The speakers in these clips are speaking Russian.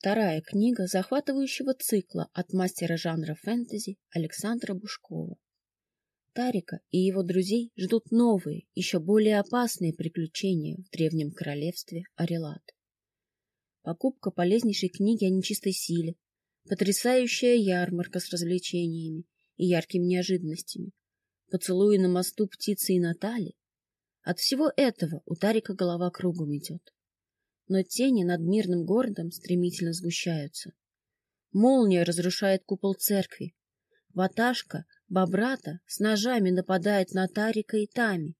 Вторая книга захватывающего цикла от мастера жанра фэнтези Александра Бушкова. Тарика и его друзей ждут новые, еще более опасные приключения в древнем королевстве Арелат. Покупка полезнейшей книги о нечистой силе, потрясающая ярмарка с развлечениями и яркими неожиданностями, поцелуи на мосту птицы и Натали. От всего этого у Тарика голова кругом идет но тени над мирным городом стремительно сгущаются. Молния разрушает купол церкви. Ваташка, бобрата, с ножами нападает на Тарика и Тами.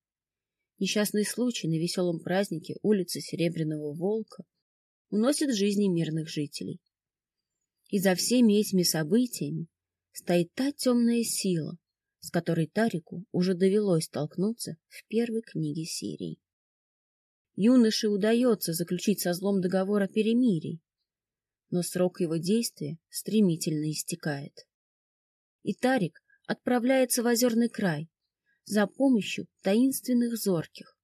Несчастный случай на веселом празднике улицы Серебряного Волка уносит жизни мирных жителей. И за всеми этими событиями стоит та темная сила, с которой Тарику уже довелось столкнуться в первой книге серии юноше удается заключить со злом договор о перемирии, но срок его действия стремительно истекает. И Тарик отправляется в озерный край за помощью таинственных зорких.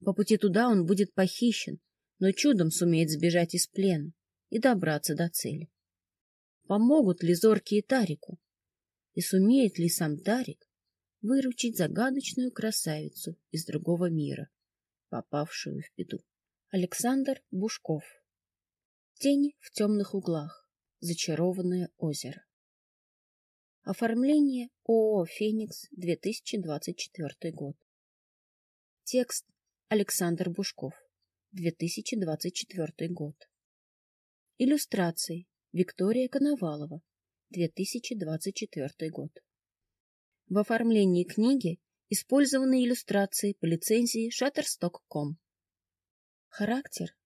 По пути туда он будет похищен, но чудом сумеет сбежать из плена и добраться до цели. Помогут ли зоркие Тарику? И сумеет ли сам Тарик выручить загадочную красавицу из другого мира? Попавшую в беду. Александр Бушков. Тени в темных углах. Зачарованное озеро. Оформление ООО «Феникс», 2024 год. Текст Александр Бушков, 2024 год. Иллюстрации Виктория Коновалова, 2024 год. В оформлении книги Использованы иллюстрации по лицензии Shutterstock.com. Характер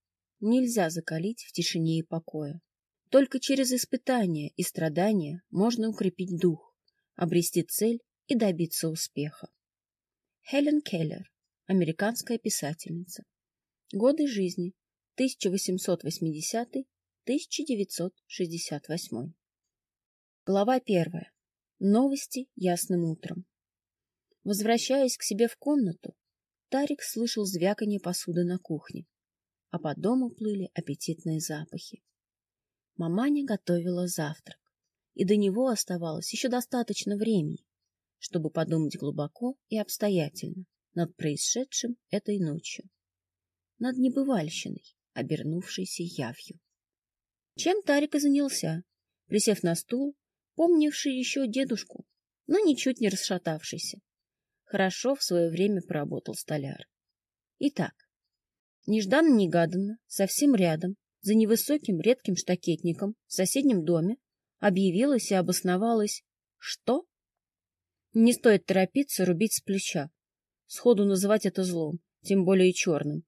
нельзя закалить в тишине и покое. Только через испытания и страдания можно укрепить дух, обрести цель и добиться успеха. Хелен Келлер, американская писательница. Годы жизни 1880-1968. Глава первая. Новости ясным утром. Возвращаясь к себе в комнату, Тарик слышал звяканье посуды на кухне, а по дому плыли аппетитные запахи. Маманя готовила завтрак, и до него оставалось еще достаточно времени, чтобы подумать глубоко и обстоятельно над происшедшим этой ночью, над небывальщиной, обернувшейся явью. Чем Тарик и занялся, присев на стул, помнивший еще дедушку, но ничуть не расшатавшийся. Хорошо в свое время поработал столяр. Итак, нежданно-негаданно, совсем рядом, за невысоким редким штакетником в соседнем доме, объявилась и обосновалась что? Не стоит торопиться рубить с плеча, сходу называть это злом, тем более черным.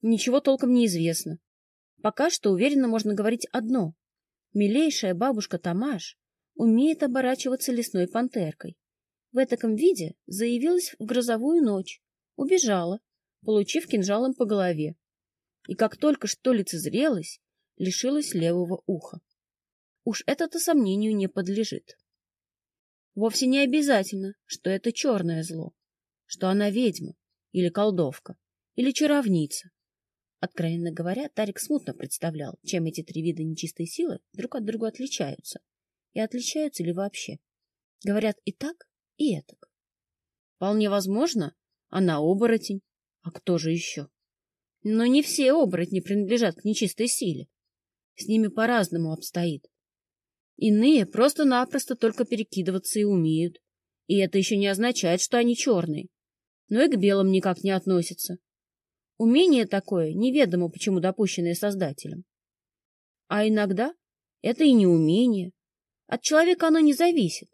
Ничего толком не известно. Пока что уверенно можно говорить одно. Милейшая бабушка Тамаш умеет оборачиваться лесной пантеркой в этаком виде заявилась в грозовую ночь, убежала, получив кинжалом по голове. И как только что лицезрелась, лишилась левого уха. Уж это-то сомнению не подлежит. Вовсе не обязательно, что это черное зло, что она ведьма или колдовка, или чаровница. Откровенно говоря, Тарик смутно представлял, чем эти три вида нечистой силы друг от друга отличаются. И отличаются ли вообще? Говорят и так, и этак. Вполне возможно, она оборотень. А кто же еще? Но не все оборотни принадлежат к нечистой силе. С ними по-разному обстоит. Иные просто-напросто только перекидываться и умеют. И это еще не означает, что они черные. Но и к белым никак не относятся. Умение такое неведомо, почему допущенное создателем. А иногда это и не умение. От человека оно не зависит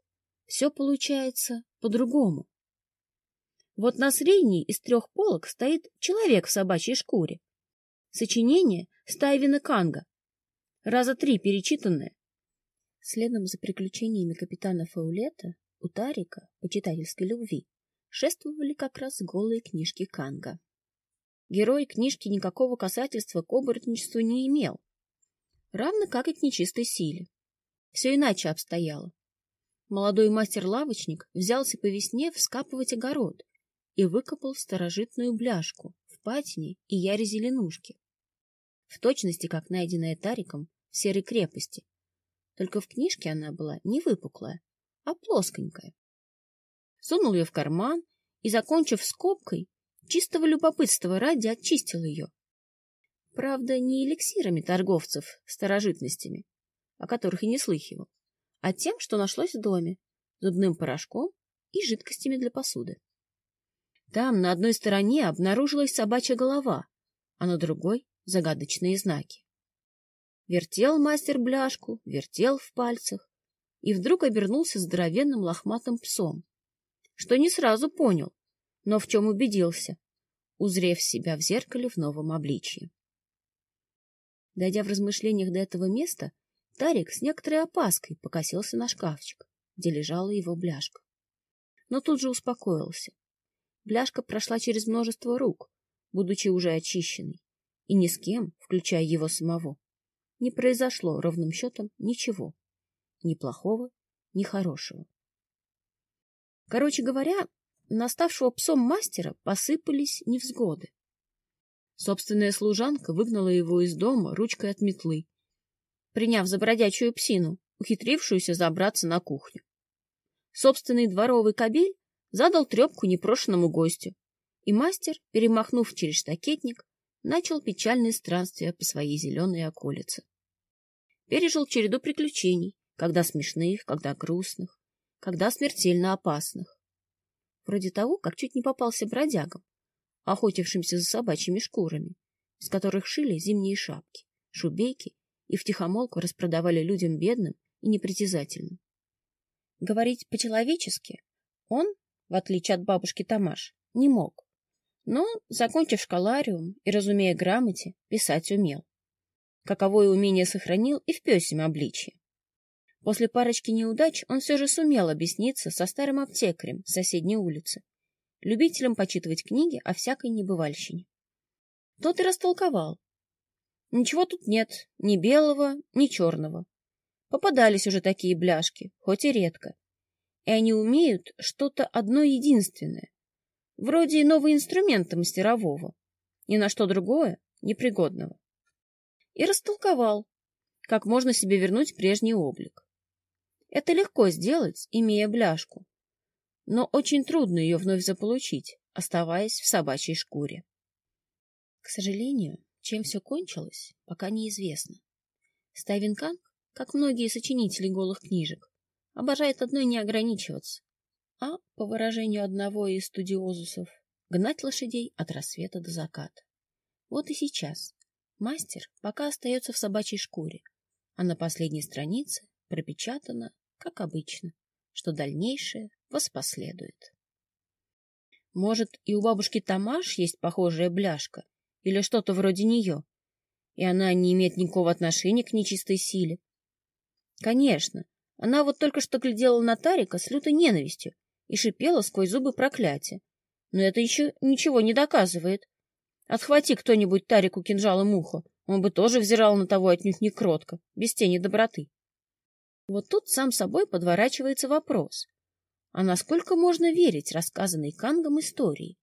все получается по-другому. Вот на средней из трех полок стоит человек в собачьей шкуре. Сочинение Стайвина Канга, раза три перечитанное. Следом за приключениями капитана Фаулета у Тарика, по читательской любви, шествовали как раз голые книжки Канга. Герой книжки никакого касательства к оборотничеству не имел, равно как и к нечистой силе. Все иначе обстояло. Молодой мастер-лавочник взялся по весне вскапывать огород и выкопал старожитную бляшку в патине и яре зеленушки. В точности, как найденная Тариком, в серой крепости. Только в книжке она была не выпуклая, а плосконькая. Сунул ее в карман и, закончив скобкой, чистого любопытства ради очистил ее. Правда, не эликсирами торговцев старожитностями, о которых и не слыхивал, а тем, что нашлось в доме, зубным порошком и жидкостями для посуды. Там на одной стороне обнаружилась собачья голова, а на другой — загадочные знаки. Вертел мастер бляшку, вертел в пальцах, и вдруг обернулся здоровенным лохматым псом, что не сразу понял, но в чем убедился, узрев себя в зеркале в новом обличье. Дойдя в размышлениях до этого места, Тарик с некоторой опаской покосился на шкафчик, где лежала его бляшка. Но тут же успокоился. Бляшка прошла через множество рук, будучи уже очищенной, и ни с кем, включая его самого, не произошло ровным счетом ничего, ни плохого, ни хорошего. Короче говоря, на ставшего псом мастера посыпались невзгоды. Собственная служанка выгнала его из дома ручкой от метлы, приняв за бродячую псину, ухитрившуюся забраться на кухню. Собственный дворовый кобель задал трепку непрошенному гостю, и мастер, перемахнув через штакетник, начал печальные странствия по своей зеленой околице. Пережил череду приключений, когда смешных, когда грустных, когда смертельно опасных. Вроде того, как чуть не попался бродягам, охотившимся за собачьими шкурами, из которых шили зимние шапки, шубейки и втихомолку распродавали людям бедным и непритязательным. Говорить по-человечески он, в отличие от бабушки Тамаш, не мог, но, закончив школариум и разумея грамоте, писать умел. Каковое умение сохранил и в пёсем обличье. После парочки неудач он все же сумел объясниться со старым аптекарем с соседней улицы, любителем почитывать книги о всякой небывальщине. Тот и растолковал. Ничего тут нет, ни белого, ни черного. Попадались уже такие бляшки, хоть и редко. И они умеют что-то одно единственное, вроде нового инструмента мастерового, ни на что другое непригодного. И растолковал, как можно себе вернуть прежний облик. Это легко сделать, имея бляшку, но очень трудно ее вновь заполучить, оставаясь в собачьей шкуре. К сожалению, чем все кончилось, пока неизвестно. Стайвин Канг, как многие сочинители голых книжек, обожает одной не ограничиваться, а, по выражению одного из студиозусов, гнать лошадей от рассвета до заката. Вот и сейчас мастер пока остается в собачьей шкуре, а на последней странице пропечатано, как обычно, что дальнейшее воспоследует. Может, и у бабушки Тамаш есть похожая бляшка или что-то вроде нее, и она не имеет никакого отношения к нечистой силе? Конечно, она вот только что глядела на Тарика с лютой ненавистью и шипела сквозь зубы проклятия. Но это еще ничего не доказывает. Отхвати кто-нибудь Тарику кинжалом ухо, он бы тоже взирал на того отнюдь не кротко, без тени доброты. Вот тут сам собой подворачивается вопрос. А насколько можно верить рассказанной Кангом истории?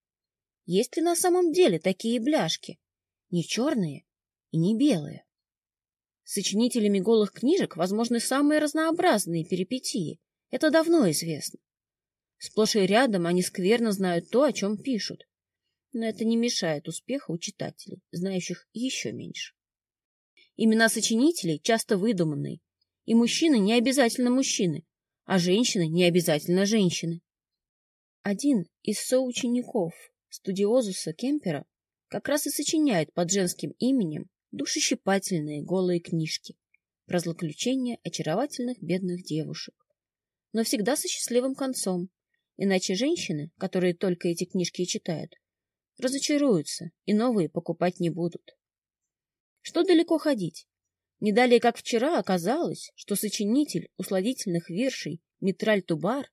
Есть ли на самом деле такие бляшки? Не черные и не белые. Сочинителями голых книжек возможны самые разнообразные перипетии. Это давно известно. Сплошь и рядом они скверно знают то, о чем пишут. Но это не мешает успеху у читателей, знающих еще меньше. Имена сочинителей часто выдуманные, и мужчины не обязательно мужчины, а женщины не обязательно женщины. Один из соучеников студиозуса Кемпера как раз и сочиняет под женским именем душещипательные голые книжки про злоключения очаровательных бедных девушек. Но всегда со счастливым концом, иначе женщины, которые только эти книжки и читают, разочаруются и новые покупать не будут. Что далеко ходить? Не далее, как вчера, оказалось, что сочинитель усладительных вершей Митраль Тубар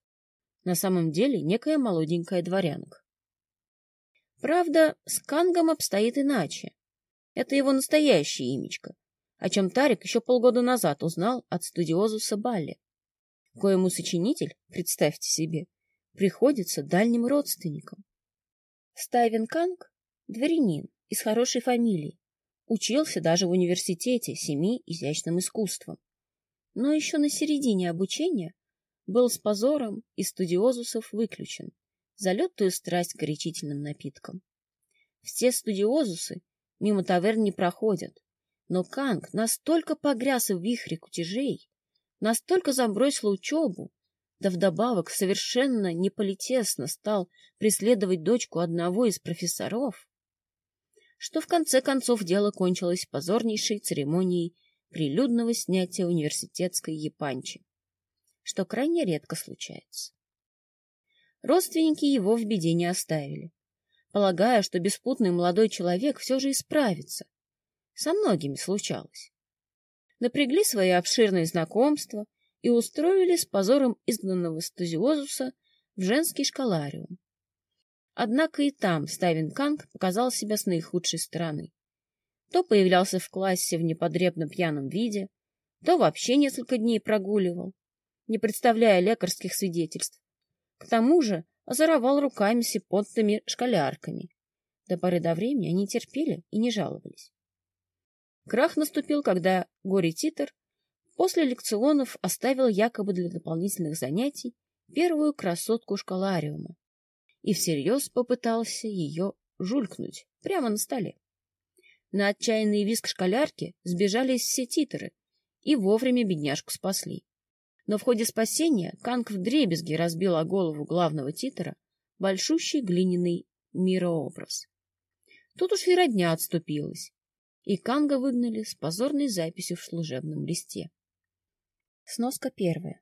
на самом деле некая молоденькая дворянка. Правда, с Кангом обстоит иначе. Это его настоящее имечко, о чем Тарик еще полгода назад узнал от студиозуса Балли, коему сочинитель, представьте себе, приходится дальним родственником. Стайвен Канг — дворянин из хорошей фамилии, учился даже в университете семи изящным искусствам. Но еще на середине обучения был с позором из студиозусов выключен за лютую страсть к горячительным напиткам. Все студиозусы мимо таверн не проходят, но Канг настолько погряз в вихре кутежей, настолько забросил учебу, да вдобавок совершенно неполитесно стал преследовать дочку одного из профессоров, что в конце концов дело кончилось позорнейшей церемонией прилюдного снятия университетской епанчи, что крайне редко случается. Родственники его в беде не оставили, полагая, что беспутный молодой человек все же исправится. Со многими случалось. Напрягли свои обширные знакомства и устроили с позором изгнанного стазиозуса в женский школариум. Однако и там Ставин Канг показал себя с наихудшей стороны. То появлялся в классе в неподребно пьяном виде, то вообще несколько дней прогуливал, не представляя лекарских свидетельств. К тому же озоровал руками сипотными школярками. До поры до времени они терпели и не жаловались. Крах наступил, когда горе-титр после лекционов оставил якобы для дополнительных занятий первую красотку школариума и всерьез попытался ее жулькнуть прямо на столе. На отчаянный визг школярки сбежались все титры и вовремя бедняжку спасли. Но в ходе спасения Канг разбил о голову главного титра большущий глиняный мирообраз. Тут уж и родня отступилась, и Канга выгнали с позорной записью в служебном листе. Сноска первая.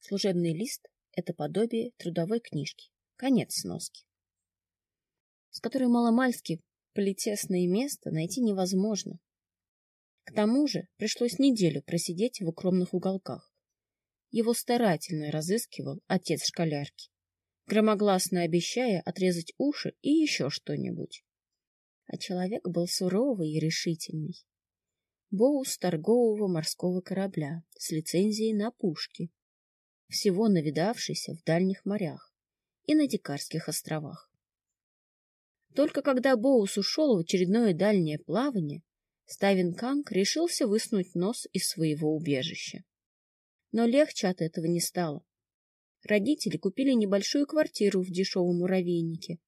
Служебный лист — это подобие трудовой книжки. Конец сноски. С которой маломальски политесное место найти невозможно. К тому же пришлось неделю просидеть в укромных уголках. Его старательно разыскивал отец школярки, громогласно обещая отрезать уши и еще что-нибудь. А человек был суровый и решительный. Боус торгового морского корабля с лицензией на пушки, всего навидавшийся в дальних морях и на Дикарских островах. Только когда Боус ушел в очередное дальнее плавание, Ставин Канг решился высунуть нос из своего убежища. Но легче от этого не стало. Родители купили небольшую квартиру в дешевом муравейнике,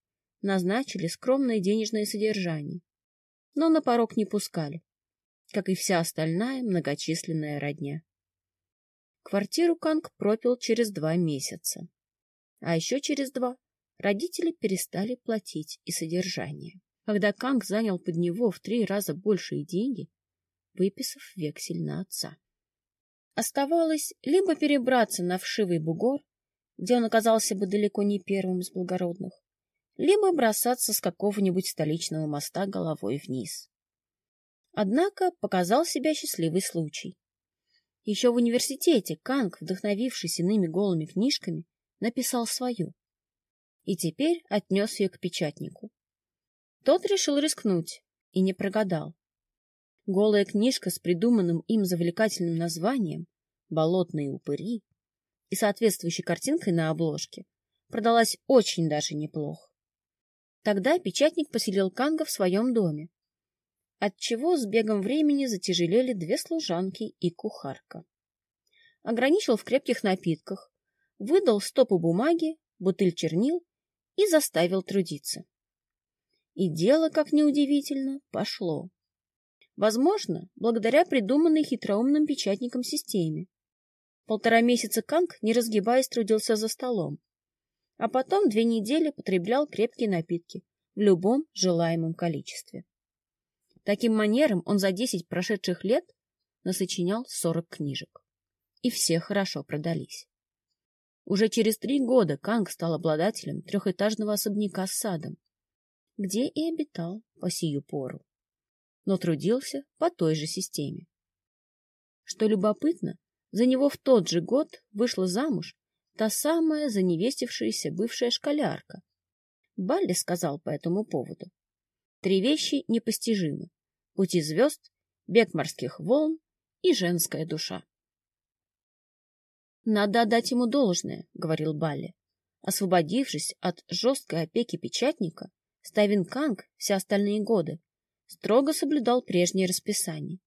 назначили скромное денежное содержание, но на порог не пускали, как и вся остальная многочисленная родня. Квартиру Канг пропил через два месяца. А еще через два родители перестали платить и содержание. Когда Канг занял под него в три раза большие деньги, выписав вексель на отца. Оставалось либо перебраться на вшивый бугор, где он оказался бы далеко не первым из благородных, либо бросаться с какого-нибудь столичного моста головой вниз. Однако показал себя счастливый случай. Еще в университете Канг, вдохновившись иными голыми книжками, написал свою. И теперь отнес ее к печатнику. Тот решил рискнуть и не прогадал. Голая книжка с придуманным им завлекательным названием «Болотные упыри» и соответствующей картинкой на обложке продалась очень даже неплохо. Тогда печатник поселил Канга в своем доме, отчего с бегом времени затяжелели две служанки и кухарка. Ограничил в крепких напитках, выдал стопу бумаги, бутыль чернил и заставил трудиться. И дело, как неудивительно, пошло. Возможно, благодаря придуманной хитроумным печатником системе. Полтора месяца Канг, не разгибаясь, трудился за столом, а потом две недели потреблял крепкие напитки в любом желаемом количестве. Таким манером он за десять прошедших лет насочинял сорок книжек. И все хорошо продались. Уже через три года Канг стал обладателем трехэтажного особняка с садом, где и обитал по сию пору, но трудился по той же системе. Что любопытно, за него в тот же год вышла замуж та самая заневестившаяся бывшая школярка. Балли сказал по этому поводу. Три вещи непостижимы — пути звезд, бег морских волн и женская душа. Надо отдать ему должное, — говорил Балли. Освободившись от жесткой опеки печатника, Ставин Канг все остальные годы строго соблюдал прежнее расписание.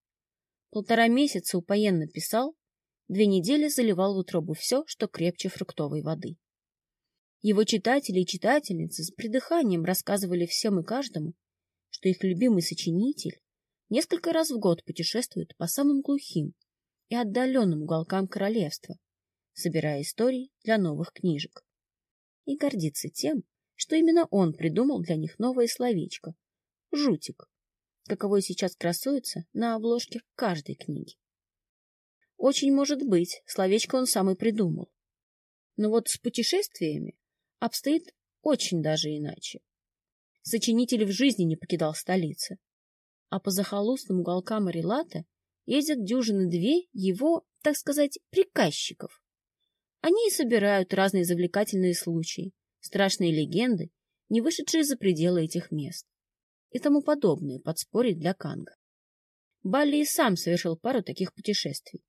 Полтора месяца упоенно писал, две недели заливал в утробу все, что крепче фруктовой воды. Его читатели и читательницы с придыханием рассказывали всем и каждому, что их любимый сочинитель несколько раз в год путешествует по самым глухим и отдаленным уголкам королевства, собирая истории для новых книжек. И гордится тем, что именно он придумал для них новое словечко — «жутик», каковой сейчас красуется на обложке каждой книги. Очень может быть, словечко он сам и придумал. Но вот с путешествиями обстоит очень даже иначе. Сочинитель в жизни не покидал столицы, а по захолустным уголкам Арилата ездят дюжины две его, так сказать, приказчиков. Они и собирают разные завлекательные случаи, страшные легенды, не вышедшие за пределы этих мест и тому подобное подспорье для Канга. Балли и сам совершил пару таких путешествий.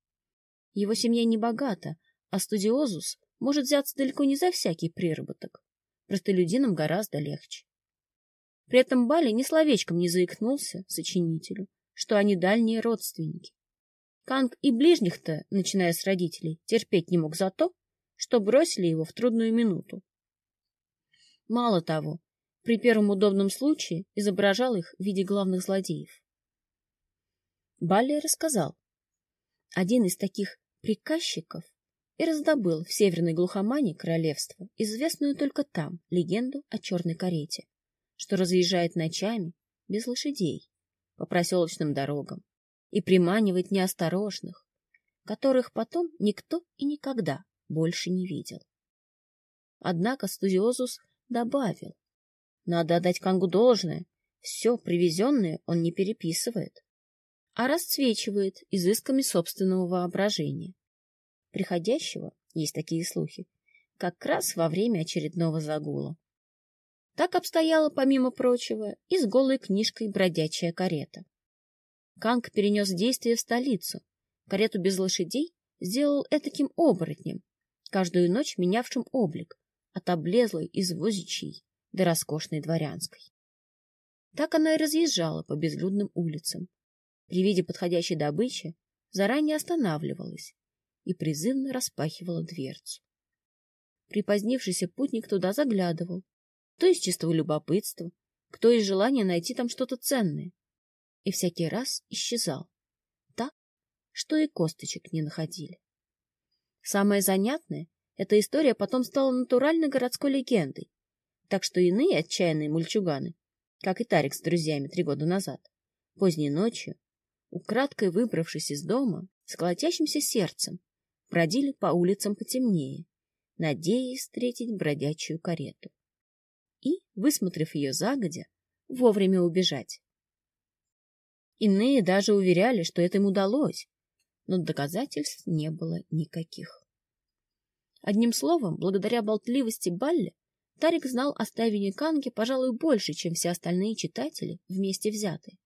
Его семья не богата, а студиозус может взяться далеко не за всякий приработок. Простолюдинам гораздо легче. При этом Бали ни словечком не заикнулся сочинителю, что они дальние родственники. Канг и ближних-то, начиная с родителей, терпеть не мог за то, что бросили его в трудную минуту. Мало того, при первом удобном случае изображал их в виде главных злодеев. Балли рассказал. Один из таких приказчиков и раздобыл в северной глухомане королевства известную только там легенду о черной карете, что разъезжает ночами без лошадей по проселочным дорогам и приманивает неосторожных, которых потом никто и никогда больше не видел. Однако Студиозус добавил, надо отдать Кангу должное, все привезенное он не переписывает, а расцвечивает изысками собственного воображения. Приходящего, есть такие слухи, как раз во время очередного загула. Так обстояло, помимо прочего, и с голой книжкой «Бродячая карета». Канг перенес действие в столицу. Карету без лошадей сделал этаким оборотнем, каждую ночь менявшим облик, от облезлой извозичьей до роскошной дворянской. Так она и разъезжала по безлюдным улицам. При виде подходящей добычи заранее останавливалась и призывно распахивала дверцу. Припозднившийся путник туда заглядывал, то из чистого любопытства, кто из желания найти там что-то ценное, и всякий раз исчезал, так, что и косточек не находили. Самое занятное, эта история потом стала натуральной городской легендой, так что иные отчаянные мульчуганы, как и Тарик с друзьями три года назад, поздней ночью, украдкой выбравшись из дома, с колотящимся сердцем, бродили по улицам потемнее, надеясь встретить бродячую карету. И, высмотрев ее загодя, вовремя убежать. Иные даже уверяли, что это им удалось, но доказательств не было никаких. Одним словом, благодаря болтливости Балли, Тарик знал о Ставине Канге, пожалуй, больше, чем все остальные читатели вместе взятые.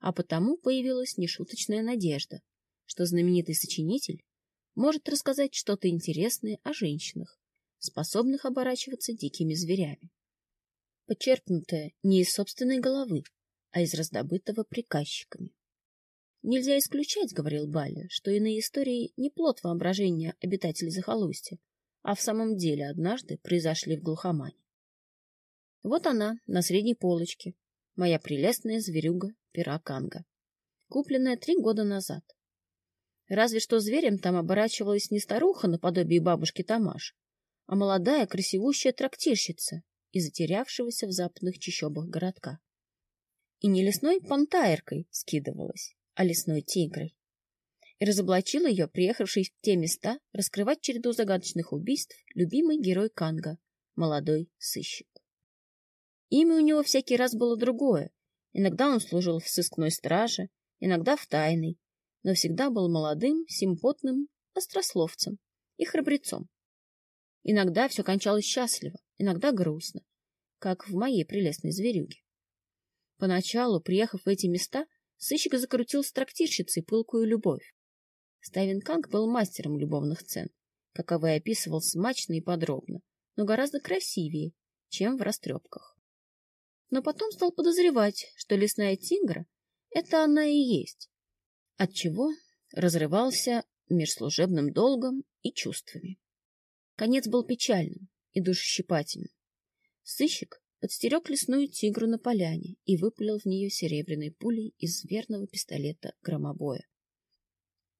А потому появилась нешуточная надежда, что знаменитый сочинитель может рассказать что-то интересное о женщинах, способных оборачиваться дикими зверями. Почерпнутое не из собственной головы, а из раздобытого приказчиками. Нельзя исключать, — говорил Баля, — что иные истории не плод воображения обитателей захолустья, а в самом деле однажды произошли в глухомане. Вот она, на средней полочке, моя прелестная зверюга Пираканга, купленная три года назад. Разве что зверем там оборачивалась не старуха наподобие бабушки Тамаш, а молодая красивущая трактирщица из затерявшегося в западных чащобах городка. И не лесной пантайркой скидывалась, а лесной тигрой и разоблачил ее, приехавший в те места раскрывать череду загадочных убийств, любимый герой Канга, молодой сыщик. Имя у него всякий раз было другое. Иногда он служил в сыскной страже, иногда в тайной, но всегда был молодым, симпотным острословцем и храбрецом. Иногда все кончалось счастливо, иногда грустно, как в моей прелестной зверюге. Поначалу, приехав в эти места, сыщик закрутил с трактирщицей пылкую любовь. Ставин Канг был мастером любовных сцен, каковы описывал смачно и подробно, но гораздо красивее, чем в растрепках. но потом стал подозревать, что лесная тигра — это она и есть, отчего разрывался меж служебным долгом и чувствами. Конец был печальным и душещипательным. Сыщик подстерег лесную тигру на поляне и выпалил в нее серебряной пулей из верного пистолета громобоя.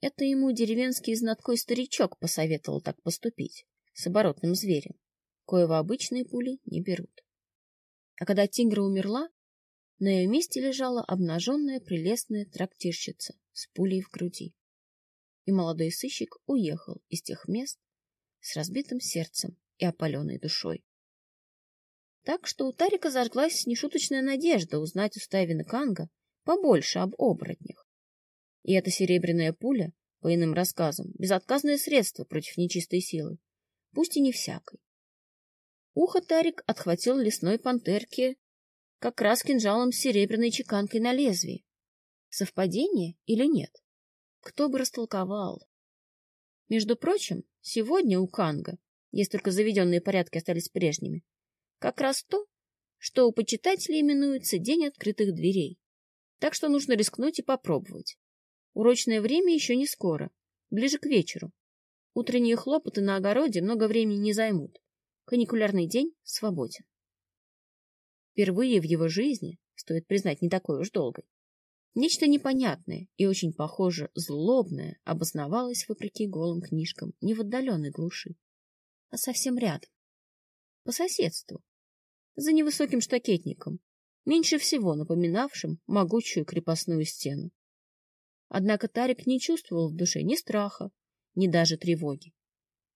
Это ему деревенский знаткой старичок посоветовал так поступить с оборотным зверем, коего обычные пули не берут. А когда тигра умерла, на ее месте лежала обнаженная прелестная трактирщица с пулей в груди. И молодой сыщик уехал из тех мест с разбитым сердцем и опаленной душой. Так что у Тарика зажглась нешуточная надежда узнать у Стайвина Канга побольше об оборотнях. И эта серебряная пуля, по иным рассказам, безотказное средство против нечистой силы, пусть и не всякой. Ухо Тарик отхватил лесной пантерке как раз кинжалом с серебряной чеканкой на лезвии. Совпадение или нет? Кто бы растолковал? Между прочим, сегодня у Канга, если только заведенные порядки остались прежними, как раз то, что у почитателей именуется День открытых дверей. Так что нужно рискнуть и попробовать. Урочное время еще не скоро, ближе к вечеру. Утренние хлопоты на огороде много времени не займут. Каникулярный день свободен. Впервые в его жизни, стоит признать, не такой уж долгой, нечто непонятное и очень похоже злобное обосновалось вопреки голым книжкам не в отдаленной глуши, а совсем рядом, по соседству, за невысоким штакетником, меньше всего напоминавшим могучую крепостную стену. Однако Тарик не чувствовал в душе ни страха, ни даже тревоги.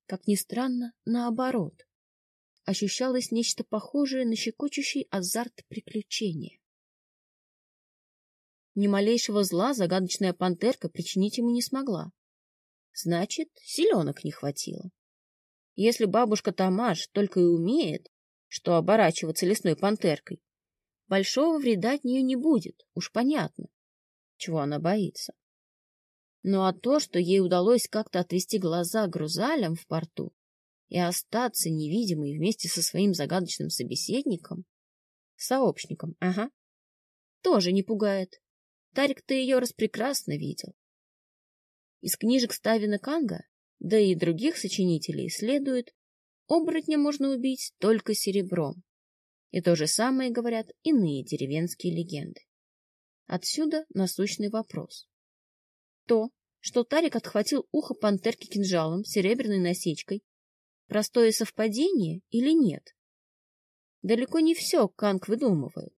Как ни странно, наоборот. Ощущалось нечто похожее на щекочущий азарт приключения. Ни малейшего зла загадочная пантерка причинить ему не смогла. Значит, силенок не хватило. Если бабушка Тамаш только и умеет, что оборачиваться лесной пантеркой. Большого вреда от нее не будет, уж понятно, чего она боится. Ну а то, что ей удалось как-то отвести глаза грузалям в порту и остаться невидимой вместе со своим загадочным собеседником, сообщником, ага, тоже не пугает. Тарик-то ее распрекрасно видел. Из книжек Ставина Канга, да и других сочинителей, следует, Оборотня можно убить только серебром. И то же самое говорят иные деревенские легенды. Отсюда насущный вопрос. То, что Тарик отхватил ухо пантерки кинжалом с серебряной насечкой, простое совпадение или нет? Далеко не все Канг выдумывает.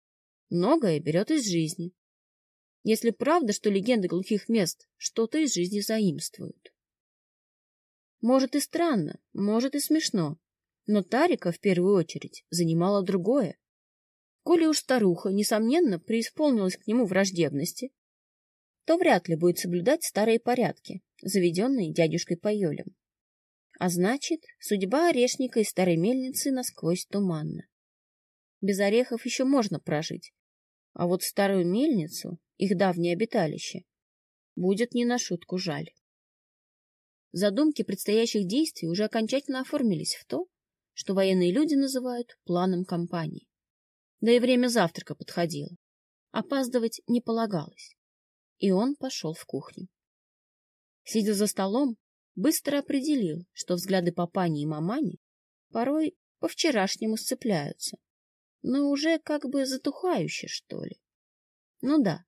Многое берет из жизни. Если правда, что легенды глухих мест что-то из жизни заимствуют. Может и странно, может и смешно, но Тарика в первую очередь занимало другое. Коли уж старуха, несомненно, преисполнилась к нему враждебности, то вряд ли будет соблюдать старые порядки, заведенные дядюшкой Пайолем. А значит, судьба орешника и старой мельницы насквозь туманна. Без орехов еще можно прожить, а вот старую мельницу, их давнее обиталище, будет не на шутку жаль. Задумки предстоящих действий уже окончательно оформились в то, что военные люди называют планом кампании. Да и время завтрака подходило. Опаздывать не полагалось. И он пошел в кухню. Сидя за столом, быстро определил, что взгляды папани и мамани порой по-вчерашнему сцепляются, но уже как бы затухающе, что ли. Ну да,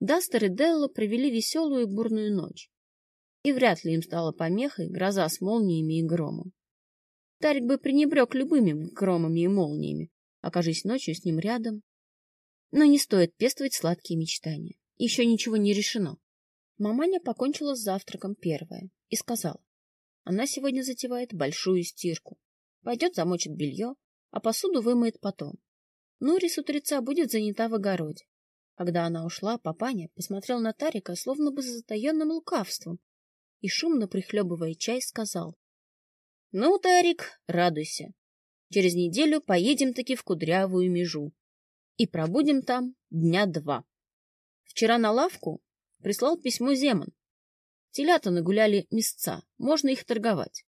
Дастер и Делла провели веселую и бурную ночь, и вряд ли им стала помехой гроза с молниями и громом. Тарик бы пренебрег любыми громами и молниями, окажись ночью с ним рядом. Но не стоит пестовать сладкие мечтания. Еще ничего не решено. Маманя покончила с завтраком первая и сказала. Она сегодня затевает большую стирку. Пойдет замочит белье, а посуду вымоет потом. Нури с утреца будет занята в огороде. Когда она ушла, папаня посмотрел на Тарика словно бы с затаенным лукавством и, шумно прихлебывая чай, сказал. Ну, Тарик, радуйся. Через неделю поедем-таки в Кудрявую межу. И пробудем там дня два. Вчера на лавку прислал письмо Земан. Телята нагуляли места, можно их торговать.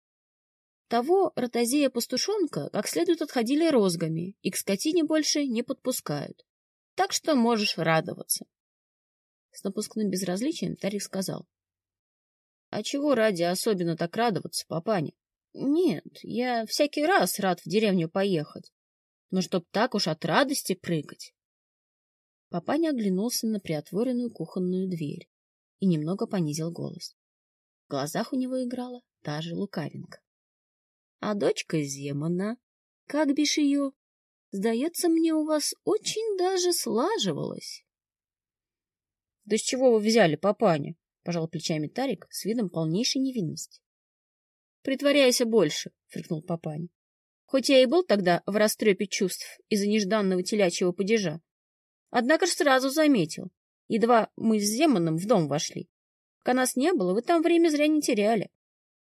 Того ротозея-пастушонка как следует отходили розгами и к скотине больше не подпускают. Так что можешь радоваться. С напускным безразличием Тарик сказал. — А чего ради особенно так радоваться, папаня? — Нет, я всякий раз рад в деревню поехать. Но чтоб так уж от радости прыгать. Папаня оглянулся на приотворенную кухонную дверь и немного понизил голос. В глазах у него играла та же лукавинка. А дочка Земана, как бишь ее, сдается мне, у вас очень даже слаживалась. — Да с чего вы взяли, папаня? — пожал плечами Тарик с видом полнейшей невинности. — Притворяйся больше, — фыркнул папаня. Хоть я и был тогда в растрепе чувств из-за нежданного телячьего падежа, однако ж сразу заметил, едва мы с Земаном в дом вошли. Пока нас не было, вы там время зря не теряли.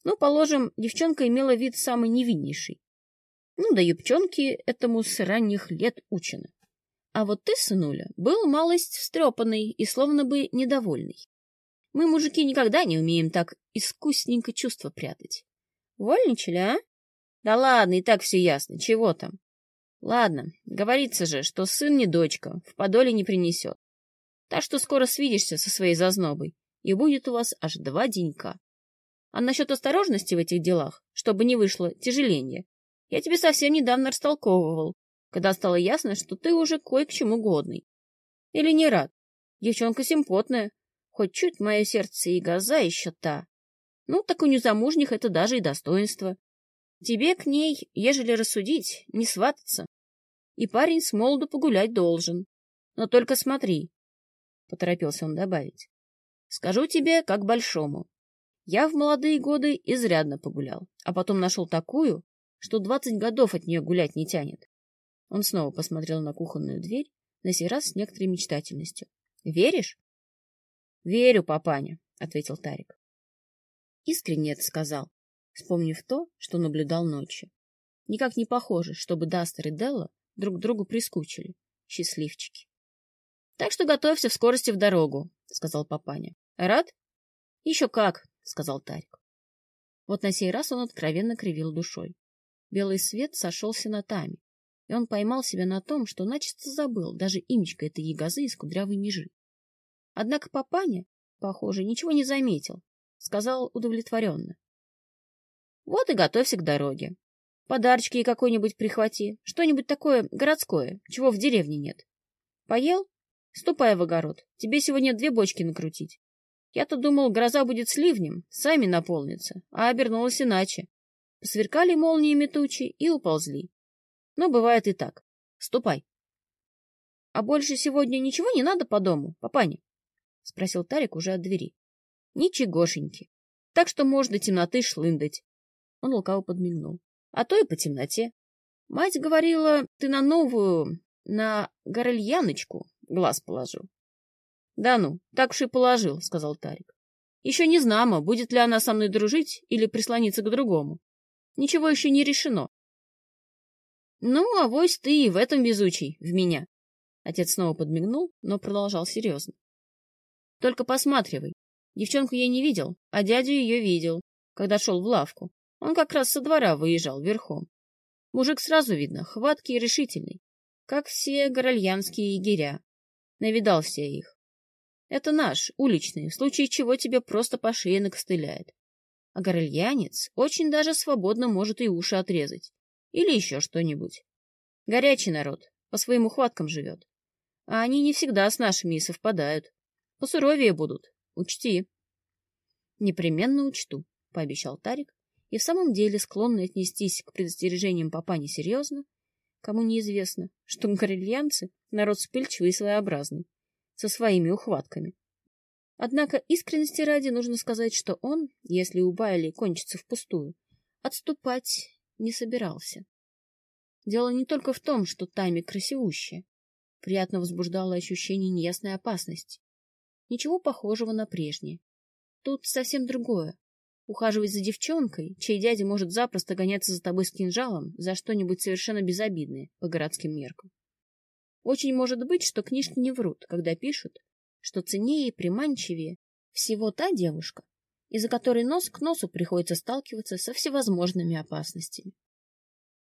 Ну, положим, девчонка имела вид самый невиннейший. Ну, да юбчонки этому с ранних лет учены. А вот ты, сынуля, был малость встрепанный и словно бы недовольный. Мы, мужики, никогда не умеем так искусненько чувства прятать. Вольничали, а? Да ладно, и так все ясно. Чего там? Ладно, говорится же, что сын не дочка, в подоле не принесет. Так что скоро свидишься со своей зазнобой, и будет у вас аж два денька. А насчет осторожности в этих делах, чтобы не вышло тяжеление, я тебе совсем недавно растолковывал, когда стало ясно, что ты уже кое к чему годный. Или не рад? Девчонка симпотная, хоть чуть мое сердце и газа еще та. Ну, так у незамужних это даже и достоинство. Тебе к ней, ежели рассудить, не свататься. И парень с молоду погулять должен. Но только смотри, — поторопился он добавить. Скажу тебе, как большому. Я в молодые годы изрядно погулял, а потом нашел такую, что двадцать годов от нее гулять не тянет. Он снова посмотрел на кухонную дверь, на сей раз с некоторой мечтательностью. — Веришь? — Верю, папаня, — ответил Тарик. Искренне это сказал, вспомнив то, что наблюдал ночью. Никак не похоже, чтобы Дастер и Делла друг другу прискучили. Счастливчики. — Так что готовься в скорости в дорогу, — сказал папаня. — Рад? — Еще как, — сказал Тарик. Вот на сей раз он откровенно кривил душой. Белый свет сошелся на Таме, и он поймал себя на том, что начисто забыл даже имечко этой ягозы из кудрявой межи. Однако папаня, похоже, ничего не заметил, сказал удовлетворенно. — Вот и готовься к дороге. Подарочки какой-нибудь прихвати, что-нибудь такое городское, чего в деревне нет. Поел? Ступай в огород, тебе сегодня две бочки накрутить. Я-то думал, гроза будет с ливнем, сами наполнится, а обернулась иначе. Посверкали молниями тучи и уползли. Но бывает и так. Ступай. — А больше сегодня ничего не надо по дому, папаня? — спросил Тарик уже от двери. — Ничегошеньки. Так что можно темноты шлындать. Он лукаво подмигнул. — А то и по темноте. Мать говорила, ты на новую, на горельяночку глаз положил. Да ну, так уж и положил, — сказал Тарик. Еще не знамо, будет ли она со мной дружить или прислониться к другому. Ничего еще не решено. Ну, а вось ты и в этом везучий, в меня. Отец снова подмигнул, но продолжал серьезно. Только посматривай. Девчонку я не видел, а дядю ее видел, когда шел в лавку. Он как раз со двора выезжал верхом. Мужик сразу видно, хваткий и решительный, как все горольянские егеря. Навидался их. Это наш, уличный, в случае чего тебе просто по шее накостыляет. А горельянец очень даже свободно может и уши отрезать. Или еще что-нибудь. Горячий народ, по своим ухваткам живет. А они не всегда с нашими и совпадают. Посуровее будут. Учти. Непременно учту, — пообещал Тарик, и в самом деле склонный отнестись к предостережениям папа несерьезно, кому неизвестно, что горельянцы — народ вспыльчивый и своеобразный со своими ухватками. Однако искренности ради нужно сказать, что он, если у Байли кончится впустую, отступать не собирался. Дело не только в том, что Тайми красивущая. Приятно возбуждало ощущение неясной опасности. Ничего похожего на прежнее. Тут совсем другое. Ухаживать за девчонкой, чей дядя может запросто гоняться за тобой с кинжалом за что-нибудь совершенно безобидное по городским меркам. Очень может быть, что книжки не врут, когда пишут, что ценнее и приманчивее всего та девушка, из-за которой нос к носу приходится сталкиваться со всевозможными опасностями.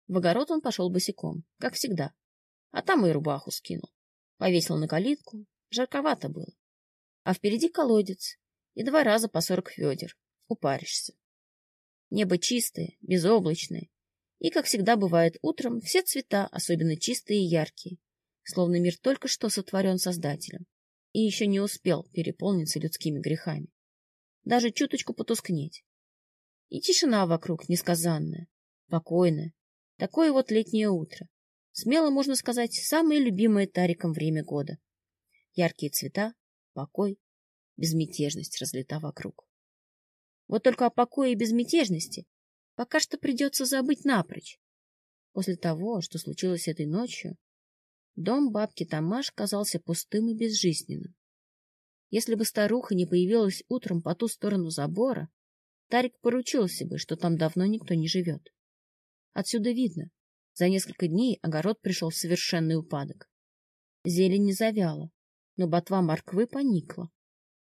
В огород он пошел босиком, как всегда, а там и рубаху скинул. Повесил на калитку, жарковато было. А впереди колодец, и два раза по сорок ведер. Упаришься. Небо чистое, безоблачное, и, как всегда бывает утром, все цвета особенно чистые и яркие, словно мир только что сотворен Создателем и еще не успел переполниться людскими грехами. Даже чуточку потускнеть. И тишина вокруг несказанная, покойная. Такое вот летнее утро. Смело можно сказать, самое любимое Тариком время года. Яркие цвета, покой, безмятежность разлета вокруг. Вот только о покое и безмятежности пока что придется забыть напрочь. После того, что случилось этой ночью, дом бабки Тамаш казался пустым и безжизненным. Если бы старуха не появилась утром по ту сторону забора, Тарик поручился бы, что там давно никто не живет. Отсюда видно, за несколько дней огород пришел в совершенный упадок. Зелень не завяла, но ботва морквы поникла,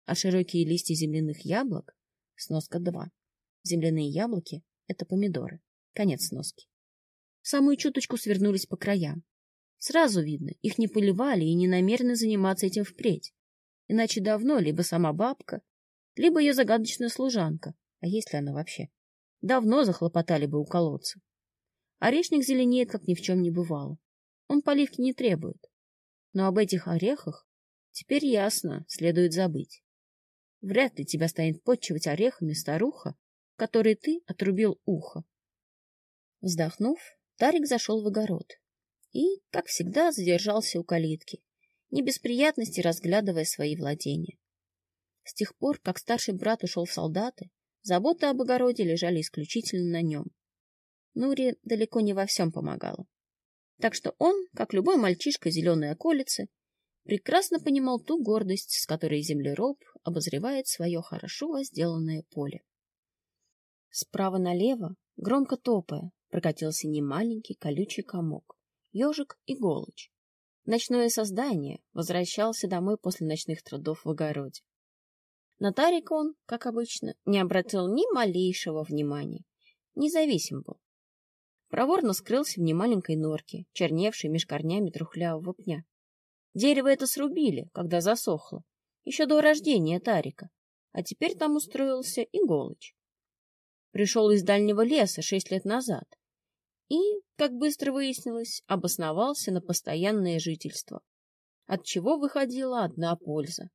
а широкие листья земляных яблок — сноска 2. Земляные яблоки — это помидоры. Конец сноски. Самую чуточку свернулись по краям. Сразу видно, их не поливали и не намерены заниматься этим впредь. Иначе давно либо сама бабка, либо ее загадочная служанка, а есть ли она вообще, давно захлопотали бы у колодца. Орешник зеленеет, как ни в чем не бывало. Он поливки не требует. Но об этих орехах теперь ясно, следует забыть. Вряд ли тебя станет подчивать орехами старуха, которой ты отрубил ухо. Вздохнув, Тарик зашел в огород и, как всегда, задержался у калитки, не без приятности разглядывая свои владения. С тех пор, как старший брат ушел в солдаты, заботы об огороде лежали исключительно на нем. Нури далеко не во всем помогала. Так что он, как любой мальчишка зеленой околицы, прекрасно понимал ту гордость, с которой землероб обозревает свое хорошо возделанное поле. Справа налево, громко топая, прокатился немаленький колючий комок, ежик и голыч. Ночное создание возвращался домой после ночных трудов в огороде. На Тарик он, как обычно, не обратил ни малейшего внимания, независим был. Проворно скрылся в немаленькой норке, черневшей меж корнями трухлявого пня. Дерево это срубили, когда засохло, еще до рождения Тарика, а теперь там устроился и Голыч. Пришел из дальнего леса шесть лет назад и, как быстро выяснилось, обосновался на постоянное жительство, от чего выходила одна польза.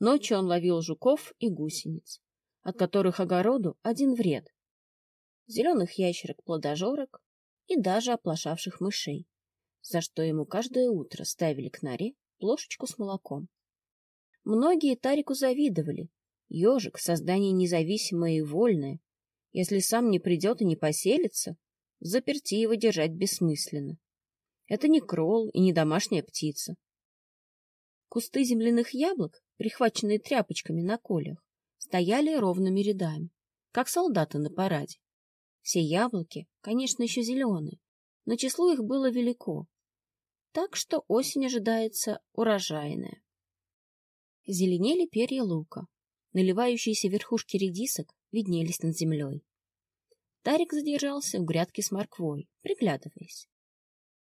Ночью он ловил жуков и гусениц, от которых огороду один вред. Зеленых ящерок-плодожорок и даже оплошавших мышей за что ему каждое утро ставили к норе плошечку с молоком. Многие Тарику завидовали. Ежик — создание независимое и вольное. Если сам не придет и не поселится, заперти его держать бессмысленно. Это не крол и не домашняя птица. Кусты земляных яблок, прихваченные тряпочками на колях, стояли ровными рядами, как солдаты на параде. Все яблоки, конечно, еще зеленые, но число их было велико, так что осень ожидается урожайная. Зеленели перья лука, наливающиеся верхушки редисок виднелись над землей. Тарик задержался в грядке с морквой, приглядываясь.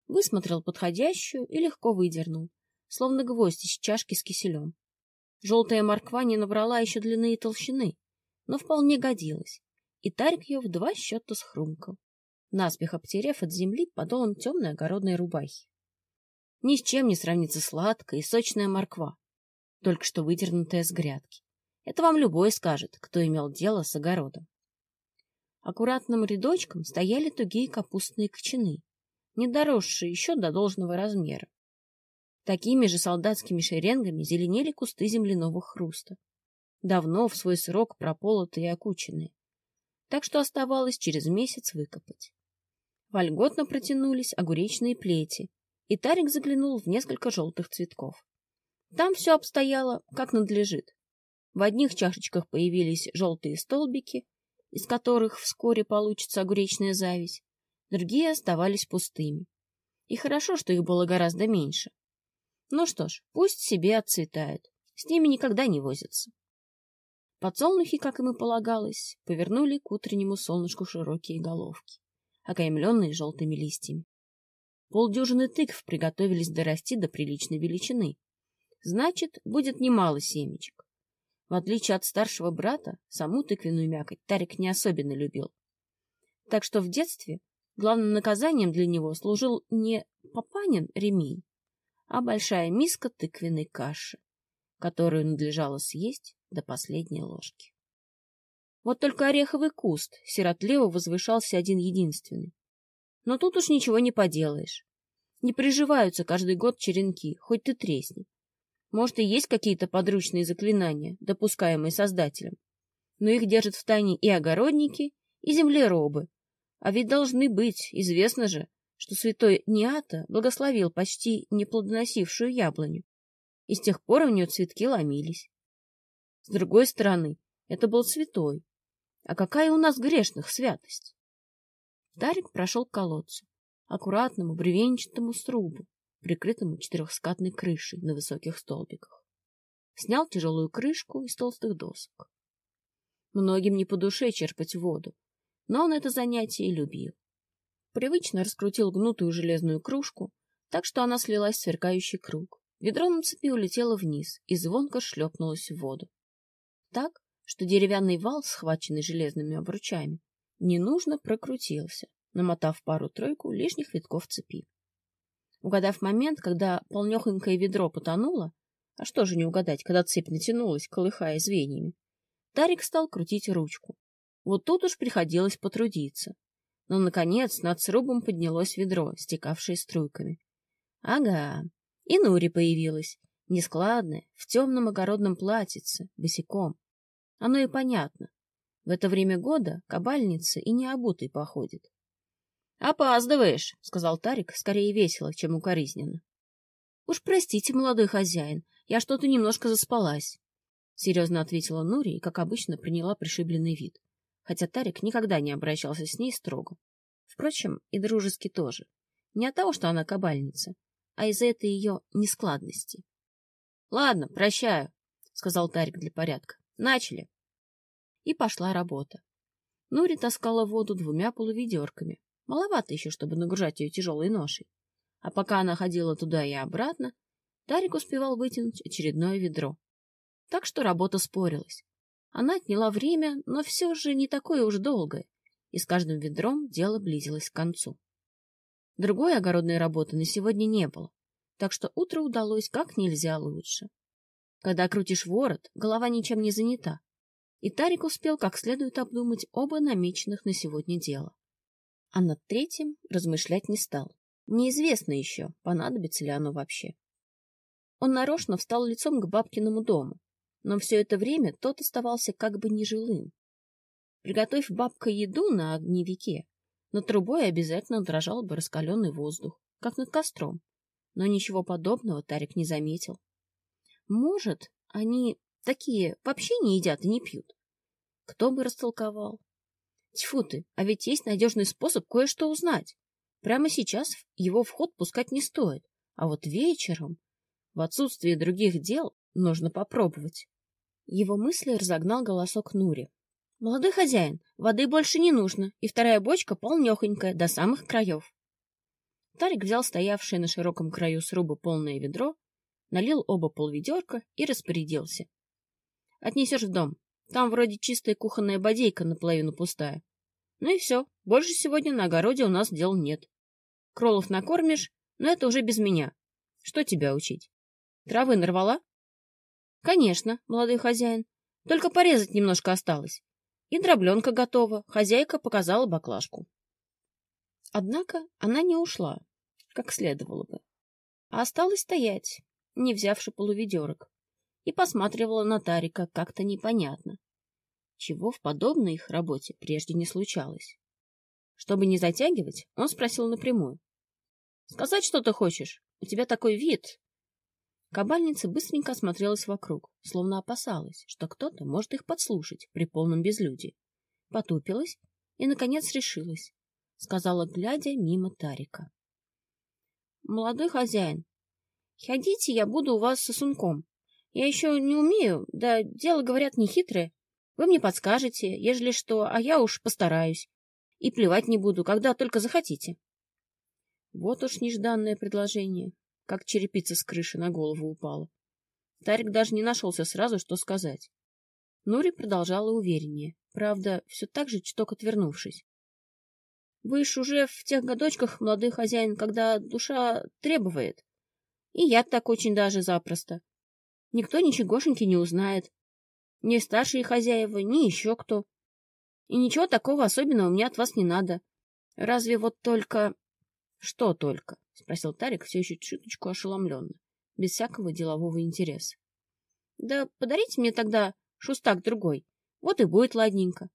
Высмотрел подходящую и легко выдернул, словно гвоздь из чашки с киселем. Желтая морква не набрала еще длины и толщины, но вполне годилась, и Тарик ее в два счета схрумкал, наспех обтерев от земли подолом темной огородной рубахи. Ни с чем не сравнится сладкая и сочная морква, только что выдернутая с грядки. Это вам любой скажет, кто имел дело с огородом. Аккуратным рядочком стояли тугие капустные кочаны, не доросшие еще до должного размера. Такими же солдатскими шеренгами зеленели кусты земляного хруста, давно в свой срок прополотые и окученные, так что оставалось через месяц выкопать. Вольготно протянулись огуречные плети, и Тарик заглянул в несколько желтых цветков. Там все обстояло, как надлежит. В одних чашечках появились желтые столбики, из которых вскоре получится огуречная зависть, другие оставались пустыми. И хорошо, что их было гораздо меньше. Ну что ж, пусть себе отцветают, с ними никогда не возятся. Подсолнухи, как им и полагалось, повернули к утреннему солнышку широкие головки, окаймленные желтыми листьями. Полдюжины тыкв приготовились дорасти до приличной величины. Значит, будет немало семечек. В отличие от старшего брата, саму тыквенную мякоть Тарик не особенно любил. Так что в детстве главным наказанием для него служил не папанин ремень, а большая миска тыквенной каши, которую надлежало съесть до последней ложки. Вот только ореховый куст сиротливо возвышался один-единственный. Но тут уж ничего не поделаешь. Не приживаются каждый год черенки, хоть ты тресни. Может, и есть какие-то подручные заклинания, допускаемые создателем. Но их держат в тайне и огородники, и землеробы. А ведь должны быть, известно же, что святой Ниата благословил почти неплодоносившую яблоню, и с тех пор у нее цветки ломились. С другой стороны, это был святой. А какая у нас грешных святость? Дарик прошел к колодцу, аккуратному бревенчатому срубу, прикрытому четырехскатной крышей на высоких столбиках. Снял тяжелую крышку из толстых досок. Многим не по душе черпать воду, но он это занятие и любил. Привычно раскрутил гнутую железную кружку, так что она слилась в сверкающий круг. Ведро на цепи улетело вниз и звонко шлепнулось в воду так, что деревянный вал, схваченный железными обручами, ненужно прокрутился, намотав пару-тройку лишних витков цепи. Угадав момент, когда полнехонькое ведро потонуло, а что же не угадать, когда цепь натянулась, колыхая звеньями, Тарик стал крутить ручку. Вот тут уж приходилось потрудиться. Но, наконец, над срубом поднялось ведро, стекавшее струйками. Ага, и Нури появилась, Нескладная, в темном огородном платьице, босиком. Оно и понятно. В это время года кабальница и не обутый походит. — Опаздываешь, — сказал Тарик, скорее весело, чем укоризненно. — Уж простите, молодой хозяин, я что-то немножко заспалась. Серьезно ответила Нури и, как обычно, приняла пришибленный вид. Хотя Тарик никогда не обращался с ней строго. Впрочем, и дружески тоже. Не от того, что она кабальница, а из-за этой ее нескладности. — Ладно, прощаю, — сказал Тарик для порядка. — Начали. И пошла работа. Нури таскала воду двумя полуведерками. Маловато еще, чтобы нагружать ее тяжелой ношей. А пока она ходила туда и обратно, Тарик успевал вытянуть очередное ведро. Так что работа спорилась. Она отняла время, но все же не такое уж долгое, и с каждым ведром дело близилось к концу. Другой огородной работы на сегодня не было так что утро удалось как нельзя лучше. Когда крутишь ворот, голова ничем не занята, и Тарик успел как следует обдумать оба намеченных на сегодня дела. А над третьим размышлять не стал. Неизвестно еще, понадобится ли оно вообще. Он нарочно встал лицом к бабкиному дому, но все это время тот оставался как бы нежилым. Приготовив бабка еду на огневике, над трубой обязательно дрожал бы раскаленный воздух, как над костром но ничего подобного Тарик не заметил. Может, они такие вообще не едят и не пьют? Кто бы растолковал? Тьфу ты, а ведь есть надежный способ кое-что узнать. Прямо сейчас его в ход пускать не стоит, а вот вечером, в отсутствие других дел, нужно попробовать. Его мысли разогнал голосок Нури. — Молодой хозяин, воды больше не нужно, и вторая бочка полнехонькая, до самых краев. Тарик взял стоявшее на широком краю сруба полное ведро, налил оба полведерка и распорядился. — Отнесешь в дом. Там вроде чистая кухонная бодейка наполовину пустая. Ну и все, больше сегодня на огороде у нас дел нет. Кролов накормишь, но это уже без меня. Что тебя учить? Травы нарвала? — Конечно, молодой хозяин. Только порезать немножко осталось. И дробленка готова. Хозяйка показала баклажку. Однако она не ушла, как следовало бы, а осталась стоять, не взявши полуведерок, и посматривала на Тарика как-то непонятно, чего в подобной их работе прежде не случалось. Чтобы не затягивать, он спросил напрямую. — Сказать что-то хочешь? У тебя такой вид. Кабальница быстренько осмотрелась вокруг, словно опасалась, что кто-то может их подслушать при полном безлюдии. Потупилась и, наконец, решилась, — сказала, глядя мимо Тарика молодой хозяин. Ходите, я буду у вас сосунком. Я еще не умею, да дело, говорят, нехитрое. Вы мне подскажете, ежели что, а я уж постараюсь. И плевать не буду, когда только захотите. Вот уж нежданное предложение, как черепица с крыши на голову упала. Тарик даже не нашелся сразу, что сказать. Нури продолжала увереннее, правда, все так же чуток отвернувшись. Вы ж уже в тех годочках, молодой хозяин, когда душа требует. И я так очень даже запросто. Никто ничегошеньки не узнает. Ни старшие хозяева, ни еще кто. И ничего такого особенного мне от вас не надо. Разве вот только... — Что только? — спросил Тарик все еще чуточку ошеломленно, без всякого делового интереса. — Да подарите мне тогда шустак другой. Вот и будет ладненько.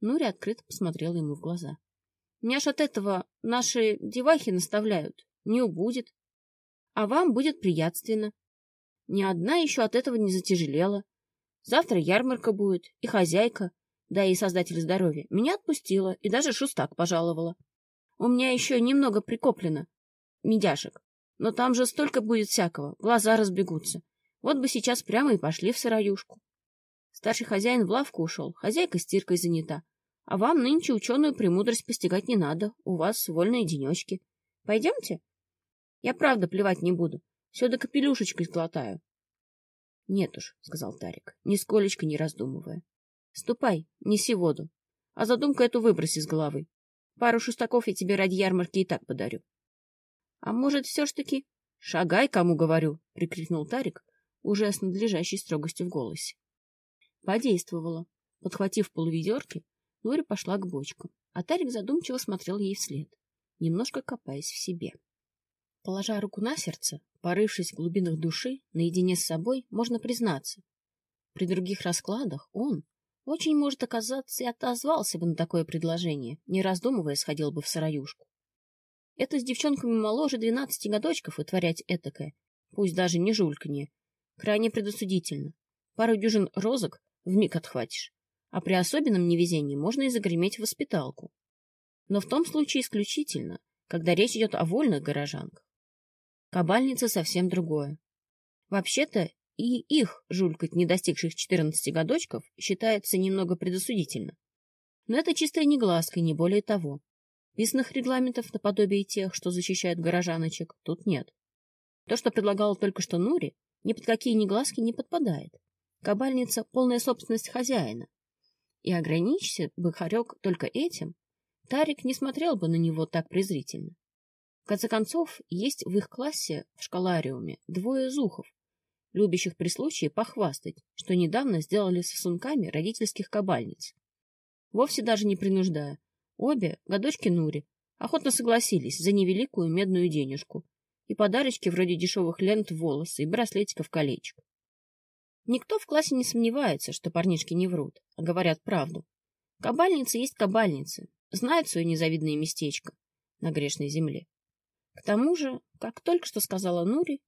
Нури открыто посмотрела ему в глаза. — Меня ж от этого наши девахи наставляют. Не убудет. А вам будет приятственно. Ни одна еще от этого не затяжелела. Завтра ярмарка будет, и хозяйка, да и создатель здоровья, меня отпустила и даже шустак пожаловала. У меня еще немного прикоплено медяшек, но там же столько будет всякого, глаза разбегутся. Вот бы сейчас прямо и пошли в сыроюшку. Старший хозяин в лавку ушел, хозяйка стиркой занята. А вам нынче ученую премудрость постигать не надо, у вас вольные денечки. Пойдемте? Я правда плевать не буду, все до капелюшечкой сглотаю. — Нет уж, — сказал Тарик, нисколечко не раздумывая. — Ступай, неси воду, а задумку эту выбрось из головы. Пару шестаков я тебе ради ярмарки и так подарю. — А может, все ж таки... — Шагай, кому говорю! — прикрикнул Тарик, уже с надлежащей строгостью в голосе. Подействовало. Подхватив полуведерки, Нори пошла к бочкам, а Тарик задумчиво смотрел ей вслед, немножко копаясь в себе. Положа руку на сердце, порывшись в глубинах души, наедине с собой, можно признаться. При других раскладах он, очень может оказаться, и отозвался бы на такое предложение, не раздумывая, сходил бы в сыроюшку. Это с девчонками моложе двенадцати годочков вытворять этакое, пусть даже не жульканье, крайне предосудительно. Пару дюжин розок вмиг отхватишь, а при особенном невезении можно и загреметь в воспиталку. Но в том случае исключительно, когда речь идет о вольных горожанках. Кабальница совсем другое. Вообще-то и их жулькать не достигших 14 годочков считается немного предосудительно. Но это чистая негласка, не более того. Писанных регламентов наподобие тех, что защищают горожаночек, тут нет. То, что предлагала только что Нури, ни под какие негласки не подпадает. Кабальница — полная собственность хозяина. И ограничься бы Харек только этим, Тарик не смотрел бы на него так презрительно. Конце концов, есть в их классе, в школариуме, двое зухов, любящих при случае похвастать, что недавно сделали сосунками родительских кабальниц. Вовсе даже не принуждая. Обе, годочки Нури, охотно согласились за невеликую медную денежку и подарочки вроде дешевых лент волосы и браслетиков колечек. Никто в классе не сомневается, что парнишки не врут, а говорят правду. Кабальницы есть кабальницы, знают свое незавидное местечко на грешной земле. К тому же, как только что сказала Нури,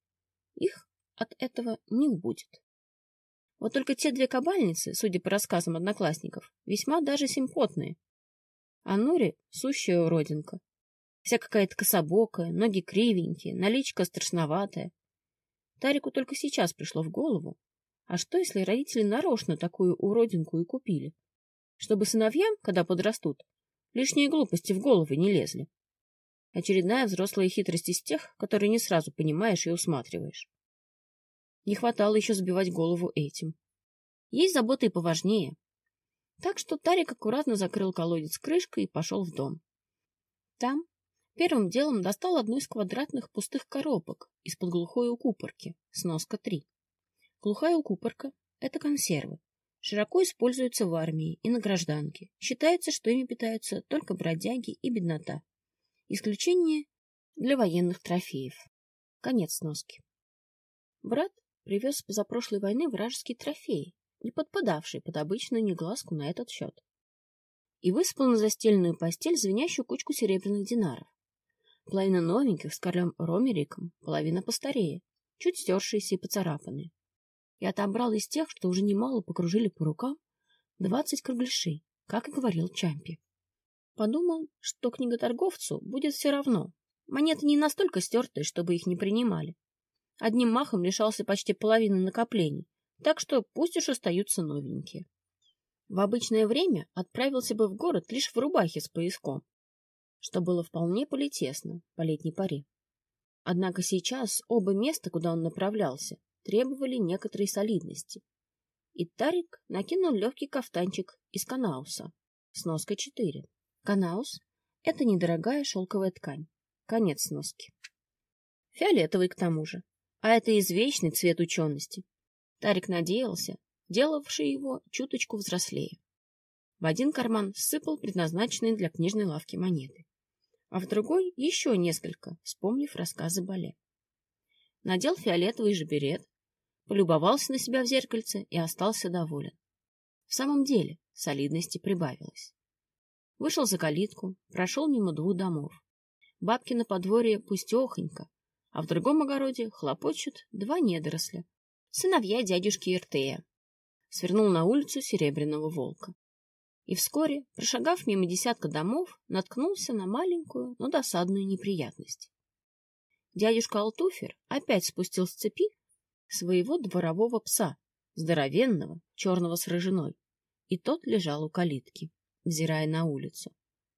их от этого не убудет. Вот только те две кабальницы, судя по рассказам одноклассников, весьма даже симпотные. А Нури — сущая уродинка. Вся какая-то кособокая, ноги кривенькие, наличка страшноватая. Тарику только сейчас пришло в голову. А что, если родители нарочно такую уродинку и купили? Чтобы сыновьям, когда подрастут, лишние глупости в головы не лезли. Очередная взрослая хитрость из тех, которые не сразу понимаешь и усматриваешь. Не хватало еще сбивать голову этим. Есть заботы и поважнее. Так что Тарик аккуратно закрыл колодец крышкой и пошел в дом. Там первым делом достал одну из квадратных пустых коробок из-под глухой укупорки, сноска 3. Глухая укупорка — это консервы. Широко используются в армии и на гражданке. Считается, что ими питаются только бродяги и беднота. Исключение для военных трофеев. Конец сноски. Брат привез с позапрошлой войны вражеские трофеи, не подпадавшие под обычную негласку на этот счет. И высыпал на застеленную постель звенящую кучку серебряных динаров. Половина новеньких с королем Ромериком, половина постарее, чуть стершиеся и поцарапанные. И отобрал из тех, что уже немало покружили по рукам, двадцать кругляшей, как и говорил Чампи. Подумал, что книготорговцу будет все равно. Монеты не настолько стертые, чтобы их не принимали. Одним махом лишался почти половины накоплений, так что пусть уж остаются новенькие. В обычное время отправился бы в город лишь в рубахе с пояском, что было вполне политесно по летней паре. Однако сейчас оба места, куда он направлялся, требовали некоторой солидности. И Тарик накинул легкий кафтанчик из канауса Сноска 4. Канаус — это недорогая шелковая ткань. Конец сноски. Фиолетовый к тому же. А это извечный цвет учености. Тарик надеялся, делавший его чуточку взрослее. В один карман сыпал предназначенные для книжной лавки монеты, а в другой еще несколько, вспомнив рассказы Бале. Надел фиолетовый же берет, полюбовался на себя в зеркальце и остался доволен. В самом деле солидности прибавилось. Вышел за калитку, прошел мимо двух домов. Бабки на подворье пустехонько, а в другом огороде хлопочут два недоросля, сыновья дядюшки Иртея. Свернул на улицу Серебряного Волка. И вскоре, прошагав мимо десятка домов, наткнулся на маленькую, но досадную неприятность. Дядюшка Алтуфер опять спустил с цепи своего дворового пса, здоровенного, черного с рыжиной, и тот лежал у калитки, взирая на улицу,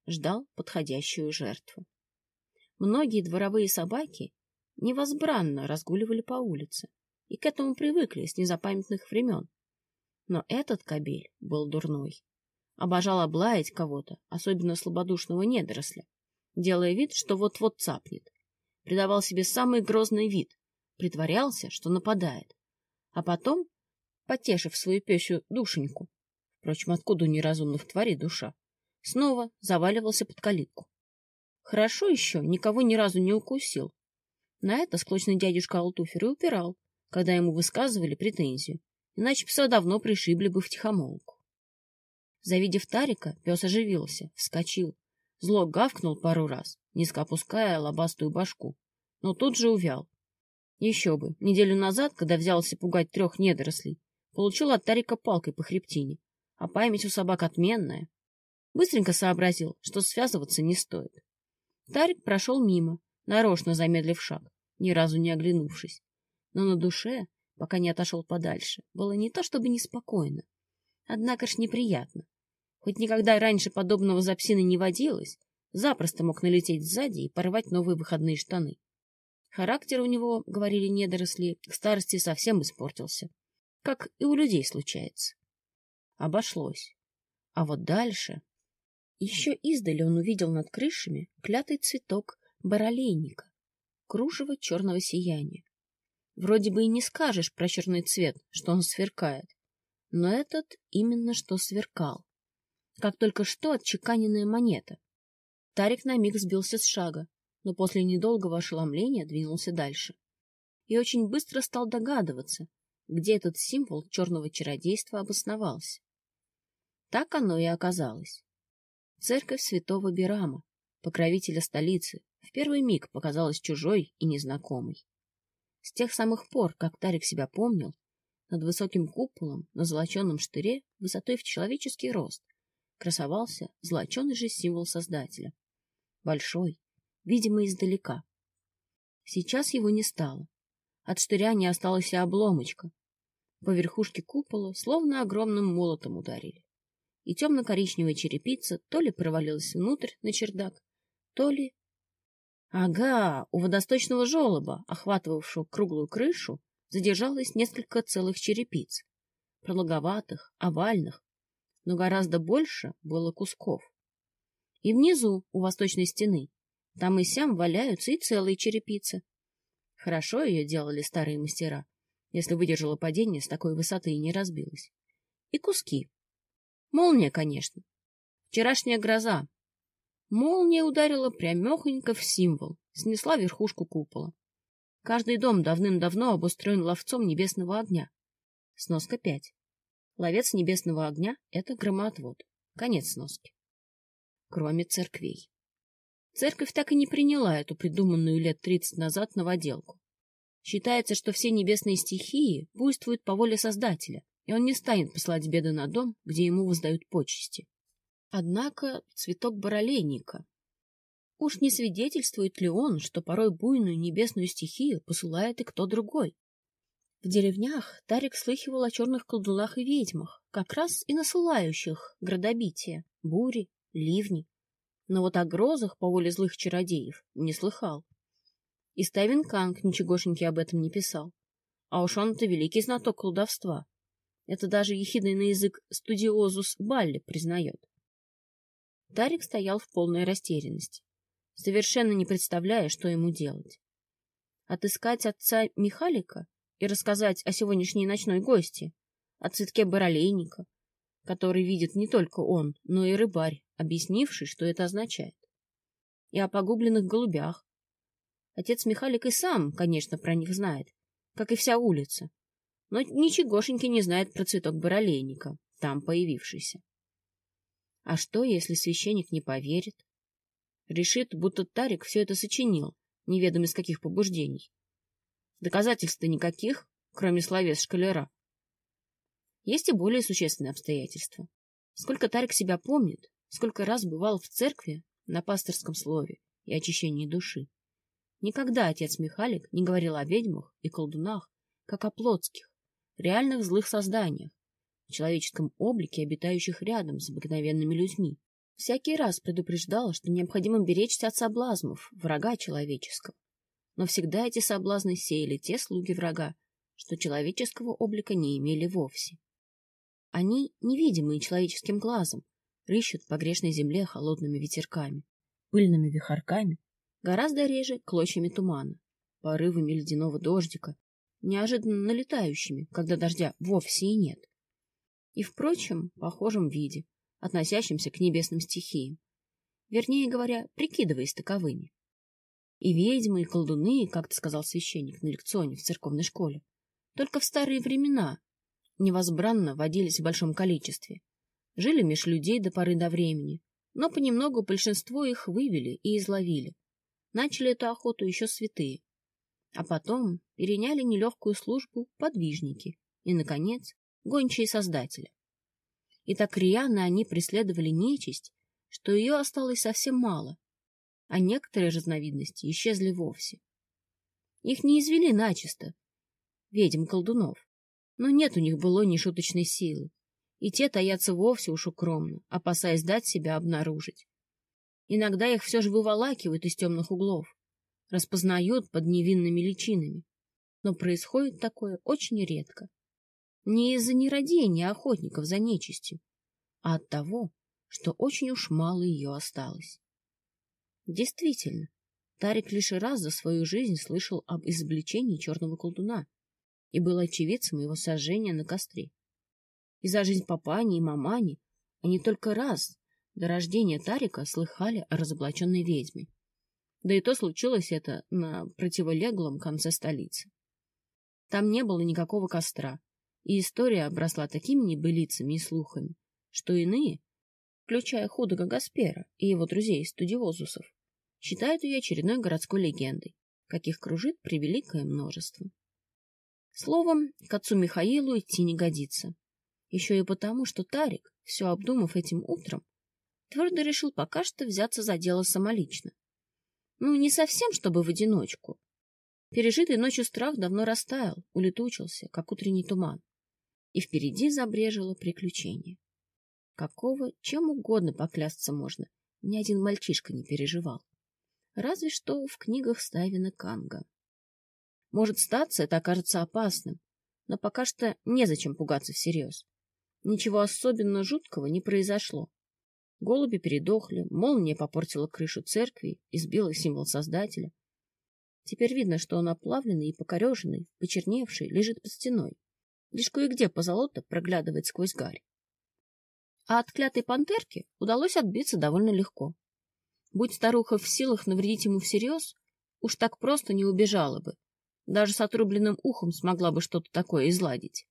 ждал подходящую жертву. Многие дворовые собаки невозбранно разгуливали по улице и к этому привыкли с незапамятных времен. Но этот кобель был дурной. Обожал облаять кого-то, особенно слабодушного недоросля, делая вид, что вот-вот цапнет. Придавал себе самый грозный вид, притворялся, что нападает. А потом, потешив свою пещу душеньку, впрочем, откуда у неразумных тварей душа, снова заваливался под калитку. Хорошо еще никого ни разу не укусил. На это склочный дядюшка Алтуфер и упирал, когда ему высказывали претензию, иначе пса давно пришибли бы в тихомолку. Завидев Тарика, пес оживился, вскочил, зло гавкнул пару раз, низко опуская лобастую башку, но тут же увял. Еще бы, неделю назад, когда взялся пугать трех недорослей, получил от Тарика палкой по хребтине, а память у собак отменная. Быстренько сообразил, что связываться не стоит. Тарик прошел мимо, нарочно замедлив шаг, ни разу не оглянувшись. Но на душе, пока не отошел подальше, было не то чтобы неспокойно, однако ж неприятно. Хоть никогда раньше подобного за псиной не водилось, запросто мог налететь сзади и порвать новые выходные штаны. Характер у него, говорили недоросли, к старости совсем испортился, как и у людей случается. Обошлось. А вот дальше... Еще издали он увидел над крышами клятый цветок баролейника, кружево черного сияния. Вроде бы и не скажешь про черный цвет, что он сверкает, но этот именно что сверкал, как только что отчеканенная монета. Тарик на миг сбился с шага, но после недолгого ошеломления двинулся дальше. И очень быстро стал догадываться, где этот символ черного чародейства обосновался. Так оно и оказалось. Церковь святого Бирама, покровителя столицы, в первый миг показалась чужой и незнакомой. С тех самых пор, как Тарик себя помнил, над высоким куполом на золоченном штыре высотой в человеческий рост красовался золоченый же символ Создателя. Большой, видимо, издалека. Сейчас его не стало. От штыря не осталось и обломочка. По верхушке купола словно огромным молотом ударили и темно-коричневая черепица то ли провалилась внутрь на чердак, то ли... Ага, у водосточного желоба, охватывавшего круглую крышу, задержалось несколько целых черепиц. Прологоватых, овальных, но гораздо больше было кусков. И внизу, у восточной стены, там и сям валяются и целые черепицы. Хорошо ее делали старые мастера, если выдержала падение с такой высоты и не разбилась. И куски, Молния, конечно. Вчерашняя гроза. Молния ударила прямехонько в символ, снесла верхушку купола. Каждый дом давным-давно обустроен ловцом небесного огня. Сноска 5. Ловец небесного огня — это громоотвод. Конец сноски. Кроме церквей. Церковь так и не приняла эту придуманную лет тридцать назад новоделку. Считается, что все небесные стихии буйствуют по воле Создателя, и он не станет посылать беды на дом, где ему воздают почести. Однако цветок баролейника. Уж не свидетельствует ли он, что порой буйную небесную стихию посылает и кто другой? В деревнях Тарик слыхивал о черных колдунах и ведьмах, как раз и насылающих градобития, бури, ливни. Но вот о грозах по воле злых чародеев не слыхал. И Стайвен Канг ничегошеньки об этом не писал. А уж он-то великий знаток колдовства. Это даже ехидный на язык студиозус Балли признает. Тарик стоял в полной растерянности, совершенно не представляя, что ему делать. Отыскать отца Михалика и рассказать о сегодняшней ночной гости, о цветке баролейника, который видит не только он, но и рыбарь, объяснивший, что это означает, и о погубленных голубях. Отец Михалик и сам, конечно, про них знает, как и вся улица, но ничегошеньки не знает про цветок баролейника, там появившийся. А что, если священник не поверит? Решит, будто Тарик все это сочинил, неведом из каких побуждений. Доказательств-то никаких, кроме словес шкалера. Есть и более существенные обстоятельства. Сколько Тарик себя помнит, сколько раз бывал в церкви на пасторском слове и очищении души. Никогда отец Михалик не говорил о ведьмах и колдунах, как о плотских, реальных злых созданиях, в человеческом облике, обитающих рядом с обыкновенными людьми. Всякий раз предупреждал, что необходимо беречься от соблазнов, врага человеческого. Но всегда эти соблазны сеяли те слуги врага, что человеческого облика не имели вовсе. Они, невидимые человеческим глазом, рыщут по грешной земле холодными ветерками, пыльными вихорками, гораздо реже клочьями тумана, порывами ледяного дождика, неожиданно налетающими, когда дождя вовсе и нет. И, впрочем, похожем виде, относящимся к небесным стихиям, вернее говоря, прикидываясь таковыми. И ведьмы, и колдуны, как ты сказал священник на лекционе в церковной школе, только в старые времена невозбранно водились в большом количестве, жили меж людей до поры до времени, но понемногу большинство их вывели и изловили. Начали эту охоту еще святые, а потом переняли нелегкую службу подвижники и, наконец, гончие создателя. И так рьяно они преследовали нечисть, что ее осталось совсем мало, а некоторые разновидности исчезли вовсе. Их не извели начисто, ведьм-колдунов, но нет у них было ни шуточной силы, и те таятся вовсе уж укромно, опасаясь дать себя обнаружить. Иногда их все же выволакивают из темных углов, распознают под невинными личинами, но происходит такое очень редко. Не из-за нерадения охотников за нечистью, а от того, что очень уж мало ее осталось. Действительно, Тарик лишь раз за свою жизнь слышал об изобличении черного колдуна и был очевидцем его сожжения на костре. И за жизнь папани и мамани они только раз до рождения Тарика слыхали о разоблаченной ведьме. Да и то случилось это на противолеглом конце столицы. Там не было никакого костра, и история обросла такими небылицами и слухами, что иные, включая худого Гаспера и его друзей-студиозусов, считают ее очередной городской легендой, каких кружит превеликое множество. Словом, к отцу Михаилу идти не годится. Еще и потому, что Тарик, все обдумав этим утром, твердо решил пока что взяться за дело самолично. Ну, не совсем, чтобы в одиночку. Пережитый ночью страх давно растаял, улетучился, как утренний туман и впереди забрежило приключение. Какого, чем угодно поклясться можно, ни один мальчишка не переживал. Разве что в книгах Стайвина Канга. Может, статься это окажется опасным, но пока что незачем пугаться всерьез. Ничего особенно жуткого не произошло. Голуби передохли, молния попортила крышу церкви и сбила символ Создателя. Теперь видно, что он оплавленный и покореженный, почерневший, лежит под стеной. Лишь кое-где позолота проглядывает сквозь гарь. А от клятой пантерки удалось отбиться довольно легко. Будь старуха в силах навредить ему всерьез, уж так просто не убежала бы. Даже с отрубленным ухом смогла бы что-то такое изладить.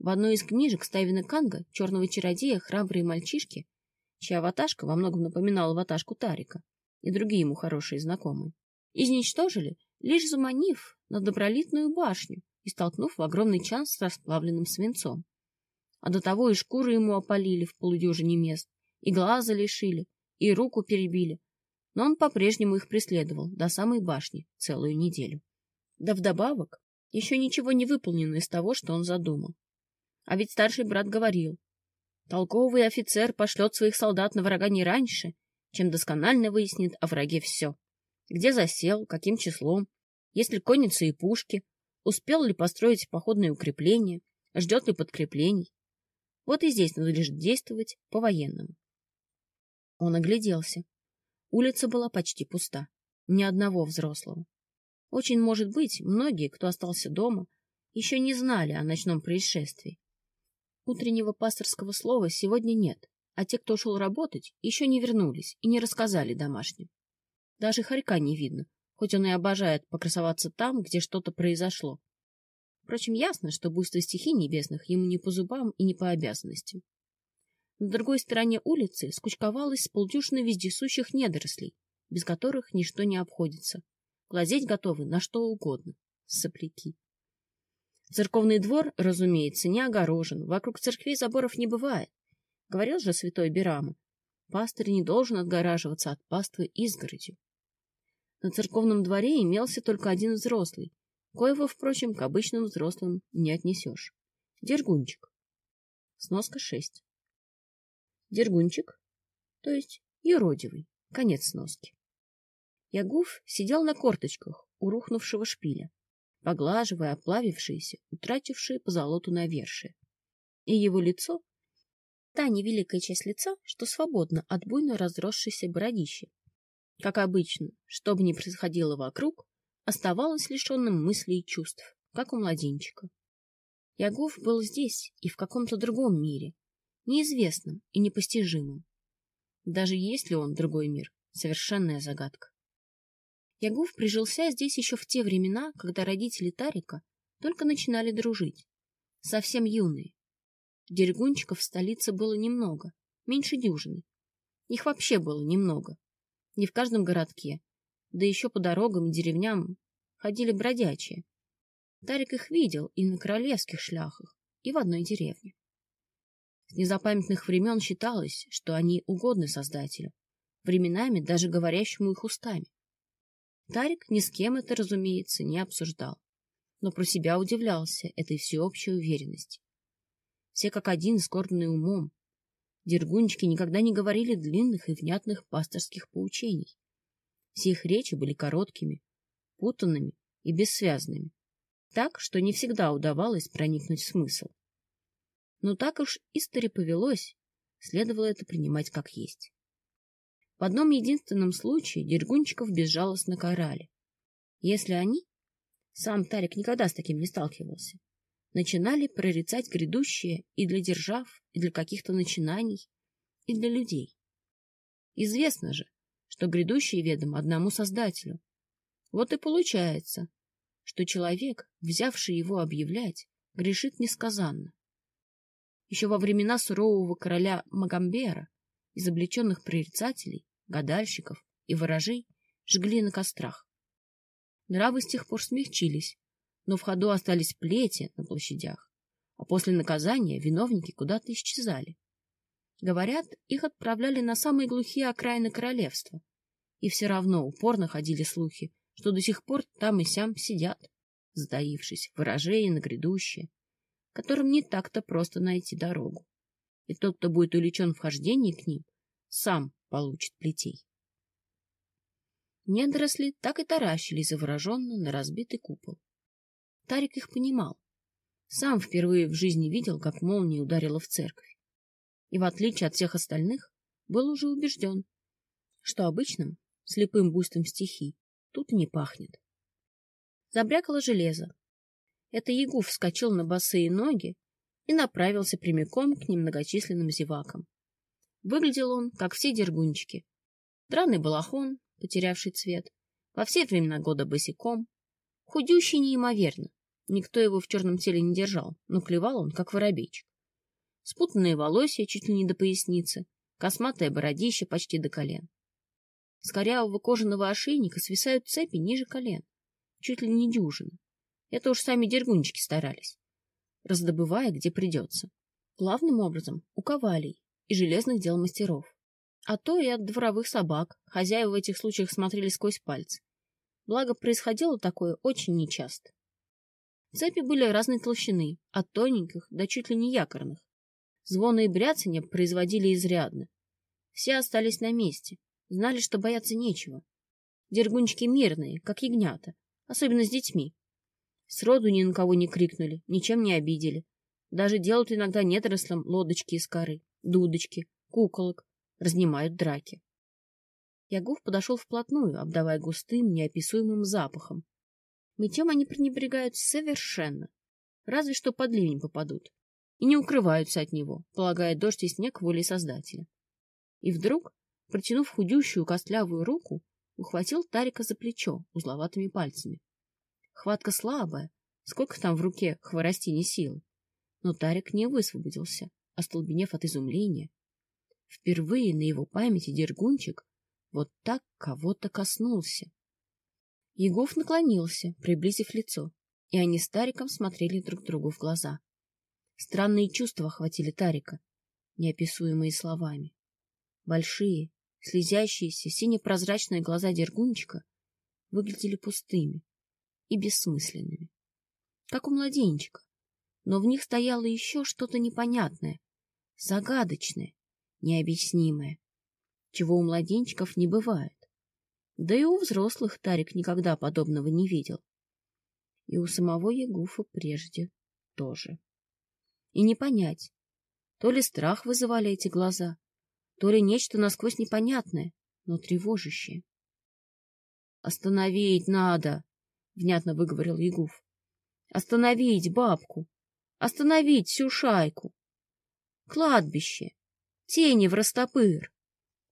В одной из книжек Стайвина Канга «Черного чародея. Храбрые мальчишки», чья ваташка во многом напоминала ваташку Тарика и другие ему хорошие знакомые, изничтожили, лишь заманив на добролитную башню, и столкнув в огромный чан с расплавленным свинцом. А до того и шкуры ему опалили в полудюжине мест, и глаза лишили, и руку перебили. Но он по-прежнему их преследовал до самой башни целую неделю. Да вдобавок еще ничего не выполнено из того, что он задумал. А ведь старший брат говорил, толковый офицер пошлет своих солдат на врага не раньше, чем досконально выяснит о враге все. Где засел, каким числом, есть ли конницы и пушки, успел ли построить походные укрепления, ждет ли подкреплений. Вот и здесь надлежит действовать по-военному. Он огляделся. Улица была почти пуста. Ни одного взрослого. Очень может быть, многие, кто остался дома, еще не знали о ночном происшествии. Утреннего пасторского слова сегодня нет, а те, кто ушел работать, еще не вернулись и не рассказали домашним. Даже хорька не видно, хоть он и обожает покрасоваться там, где что-то произошло. Впрочем, ясно, что буйство стихий небесных ему не по зубам и не по обязанностям. На другой стороне улицы скучковалось с вездесущих недорослей, без которых ничто не обходится. Глазеть готовы на что угодно. Сопляки. Церковный двор, разумеется, не огорожен. Вокруг церквей заборов не бывает. Говорил же святой Берама. Пастырь не должен отгораживаться от паствы изгородью. На церковном дворе имелся только один взрослый, коего, впрочем, к обычным взрослым не отнесешь. Дергунчик. Сноска 6. Дергунчик, то есть юродивый, конец сноски. Ягуф сидел на корточках у рухнувшего шпиля, поглаживая оплавившиеся, утратившие по золоту навершие. И его лицо, та невеликая часть лица, что свободно от буйно разросшейся бородищи, как обычно, что бы ни происходило вокруг, оставалось лишенным мыслей и чувств, как у младенчика. Ягуф был здесь и в каком-то другом мире, неизвестном и непостижимом. Даже есть ли он другой мир, совершенная загадка. Ягув прижился здесь еще в те времена, когда родители Тарика только начинали дружить. Совсем юные. Дергунчиков в столице было немного, меньше дюжины. Их вообще было немного. Не в каждом городке. Да еще по дорогам и деревням ходили бродячие. Тарик их видел и на королевских шляхах, и в одной деревне. С незапамятных времен считалось, что они угодны Создателю, временами даже говорящему их устами. Тарик ни с кем это, разумеется, не обсуждал, но про себя удивлялся этой всеобщей уверенности. Все как один скорбные умом. Дергунчики никогда не говорили длинных и внятных пасторских поучений. Все их речи были короткими, путанными и бессвязными, так, что не всегда удавалось проникнуть в смысл. Но так уж истори повелось, следовало это принимать как есть. В одном единственном случае Дергунчиков безжалостно карали. Если они, сам Тарик никогда с таким не сталкивался, начинали прорицать грядущее и для держав, и для каких-то начинаний, и для людей. Известно же, что грядущее ведомо одному Создателю. Вот и получается, что человек, взявший его объявлять, грешит несказанно. Еще во времена сурового короля Магамбера изобличенных прорицателей гадальщиков и ворожей жгли на кострах. Нравы с тех пор смягчились, но в ходу остались плети на площадях, а после наказания виновники куда-то исчезали. Говорят, их отправляли на самые глухие окраины королевства, и все равно упорно ходили слухи, что до сих пор там и сям сидят, затаившись в ворожее на грядущее, которым не так-то просто найти дорогу. И тот, кто будет увлечен в хождении к ним, сам получит плетей. Недоросли так и таращились завороженно на разбитый купол. Тарик их понимал. Сам впервые в жизни видел, как молния ударила в церковь. И, в отличие от всех остальных, был уже убежден, что обычным, слепым буйством стихий тут не пахнет. Забрякало железо. Это Ягу вскочил на босые ноги и направился прямиком к немногочисленным зевакам. Выглядел он, как все дергунчики. Драный балахон, потерявший цвет, во все времена года босиком, худющий неимоверно. Никто его в черном теле не держал, но клевал он, как воробейчик. Спутанные волосья чуть ли не до поясницы, косматое бородище почти до колен. С корявого кожаного ошейника свисают цепи ниже колен, чуть ли не дюжины. Это уж сами дергунчики старались, раздобывая, где придется. Главным образом у ковалей, и железных дел мастеров. А то и от дворовых собак. Хозяева в этих случаях смотрели сквозь пальцы. Благо, происходило такое очень нечасто. Цепи были разной толщины, от тоненьких до чуть ли не якорных. Звоны и бряцанье производили изрядно. Все остались на месте, знали, что бояться нечего. Дергунчики мирные, как ягнята, особенно с детьми. Сроду ни на кого не крикнули, ничем не обидели. Даже делают иногда недорослям лодочки из коры, дудочки, куколок, разнимают драки. Ягув подошел вплотную, обдавая густым, неописуемым запахом. Мытьем они пренебрегают совершенно. Разве что под ливень попадут. И не укрываются от него, полагая дождь и снег волей Создателя. И вдруг, протянув худющую костлявую руку, ухватил Тарика за плечо узловатыми пальцами. Хватка слабая, сколько там в руке хворостине силы. Но Тарик не высвободился, остолбенев от изумления. Впервые на его памяти Дергунчик вот так кого-то коснулся. Егов наклонился, приблизив лицо, и они с Тариком смотрели друг другу в глаза. Странные чувства охватили Тарика, неописуемые словами. Большие, слезящиеся, сине-прозрачные глаза Дергунчика выглядели пустыми и бессмысленными, как у младенчика, но в них стояло еще что-то непонятное, загадочное, необъяснимое чего у младенчиков не бывает. Да и у взрослых Тарик никогда подобного не видел. И у самого Ягуфа прежде тоже. И не понять, то ли страх вызывали эти глаза, то ли нечто насквозь непонятное, но тревожащее. — Остановить надо, — внятно выговорил Ягуф. — Остановить бабку, остановить всю шайку. Кладбище, тени в растопыр.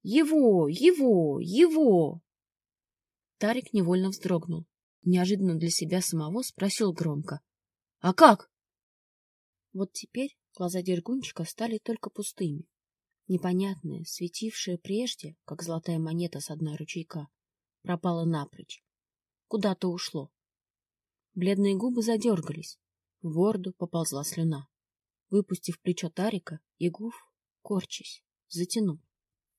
Его! Его! Его! Тарик невольно вздрогнул. Неожиданно для себя самого спросил громко. — А как? Вот теперь глаза Дергунчика стали только пустыми. Непонятное, светившее прежде, как золотая монета с одной ручейка, пропало напрочь. Куда-то ушло. Бледные губы задергались. В борду поползла слюна. Выпустив плечо Тарика, Ягуф, корчась, затянул.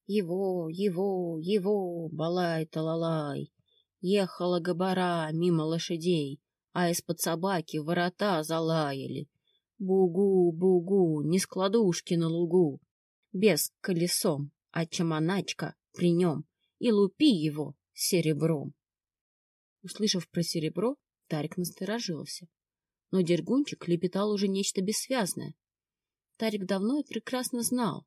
Его, его, его, балай-талалай. Ехала габара мимо лошадей, а из-под собаки ворота залаяли. Бугу, бугу, не складушки на лугу. Без колесом, а чаманачка при нем, и лупи его серебром. Услышав про серебро, Тарик насторожился. Но Дергунчик лепетал уже нечто бессвязное. Тарик давно и прекрасно знал,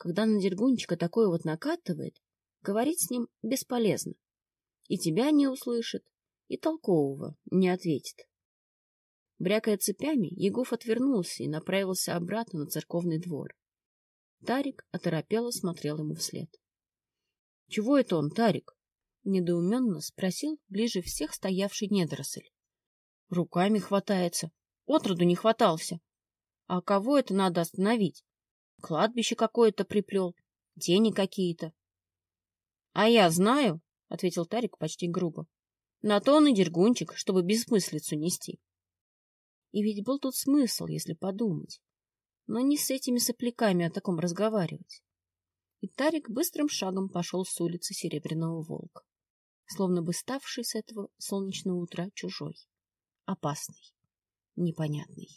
когда на Дергунчика такое вот накатывает, говорить с ним бесполезно. И тебя не услышит, и толкового не ответит. Брякая цепями, Егов отвернулся и направился обратно на церковный двор. Тарик оторопело смотрел ему вслед. — Чего это он, Тарик? — недоуменно спросил ближе всех стоявший недоросль. — Руками хватается. Отроду не хватался. А кого это надо остановить? Кладбище какое-то приплел, тени какие-то. — А я знаю, — ответил Тарик почти грубо. — На то он и дергунчик, чтобы бессмыслицу нести. И ведь был тут смысл, если подумать. Но не с этими сопляками о таком разговаривать. И Тарик быстрым шагом пошел с улицы Серебряного Волка, словно бы ставший с этого солнечного утра чужой, опасный, непонятный.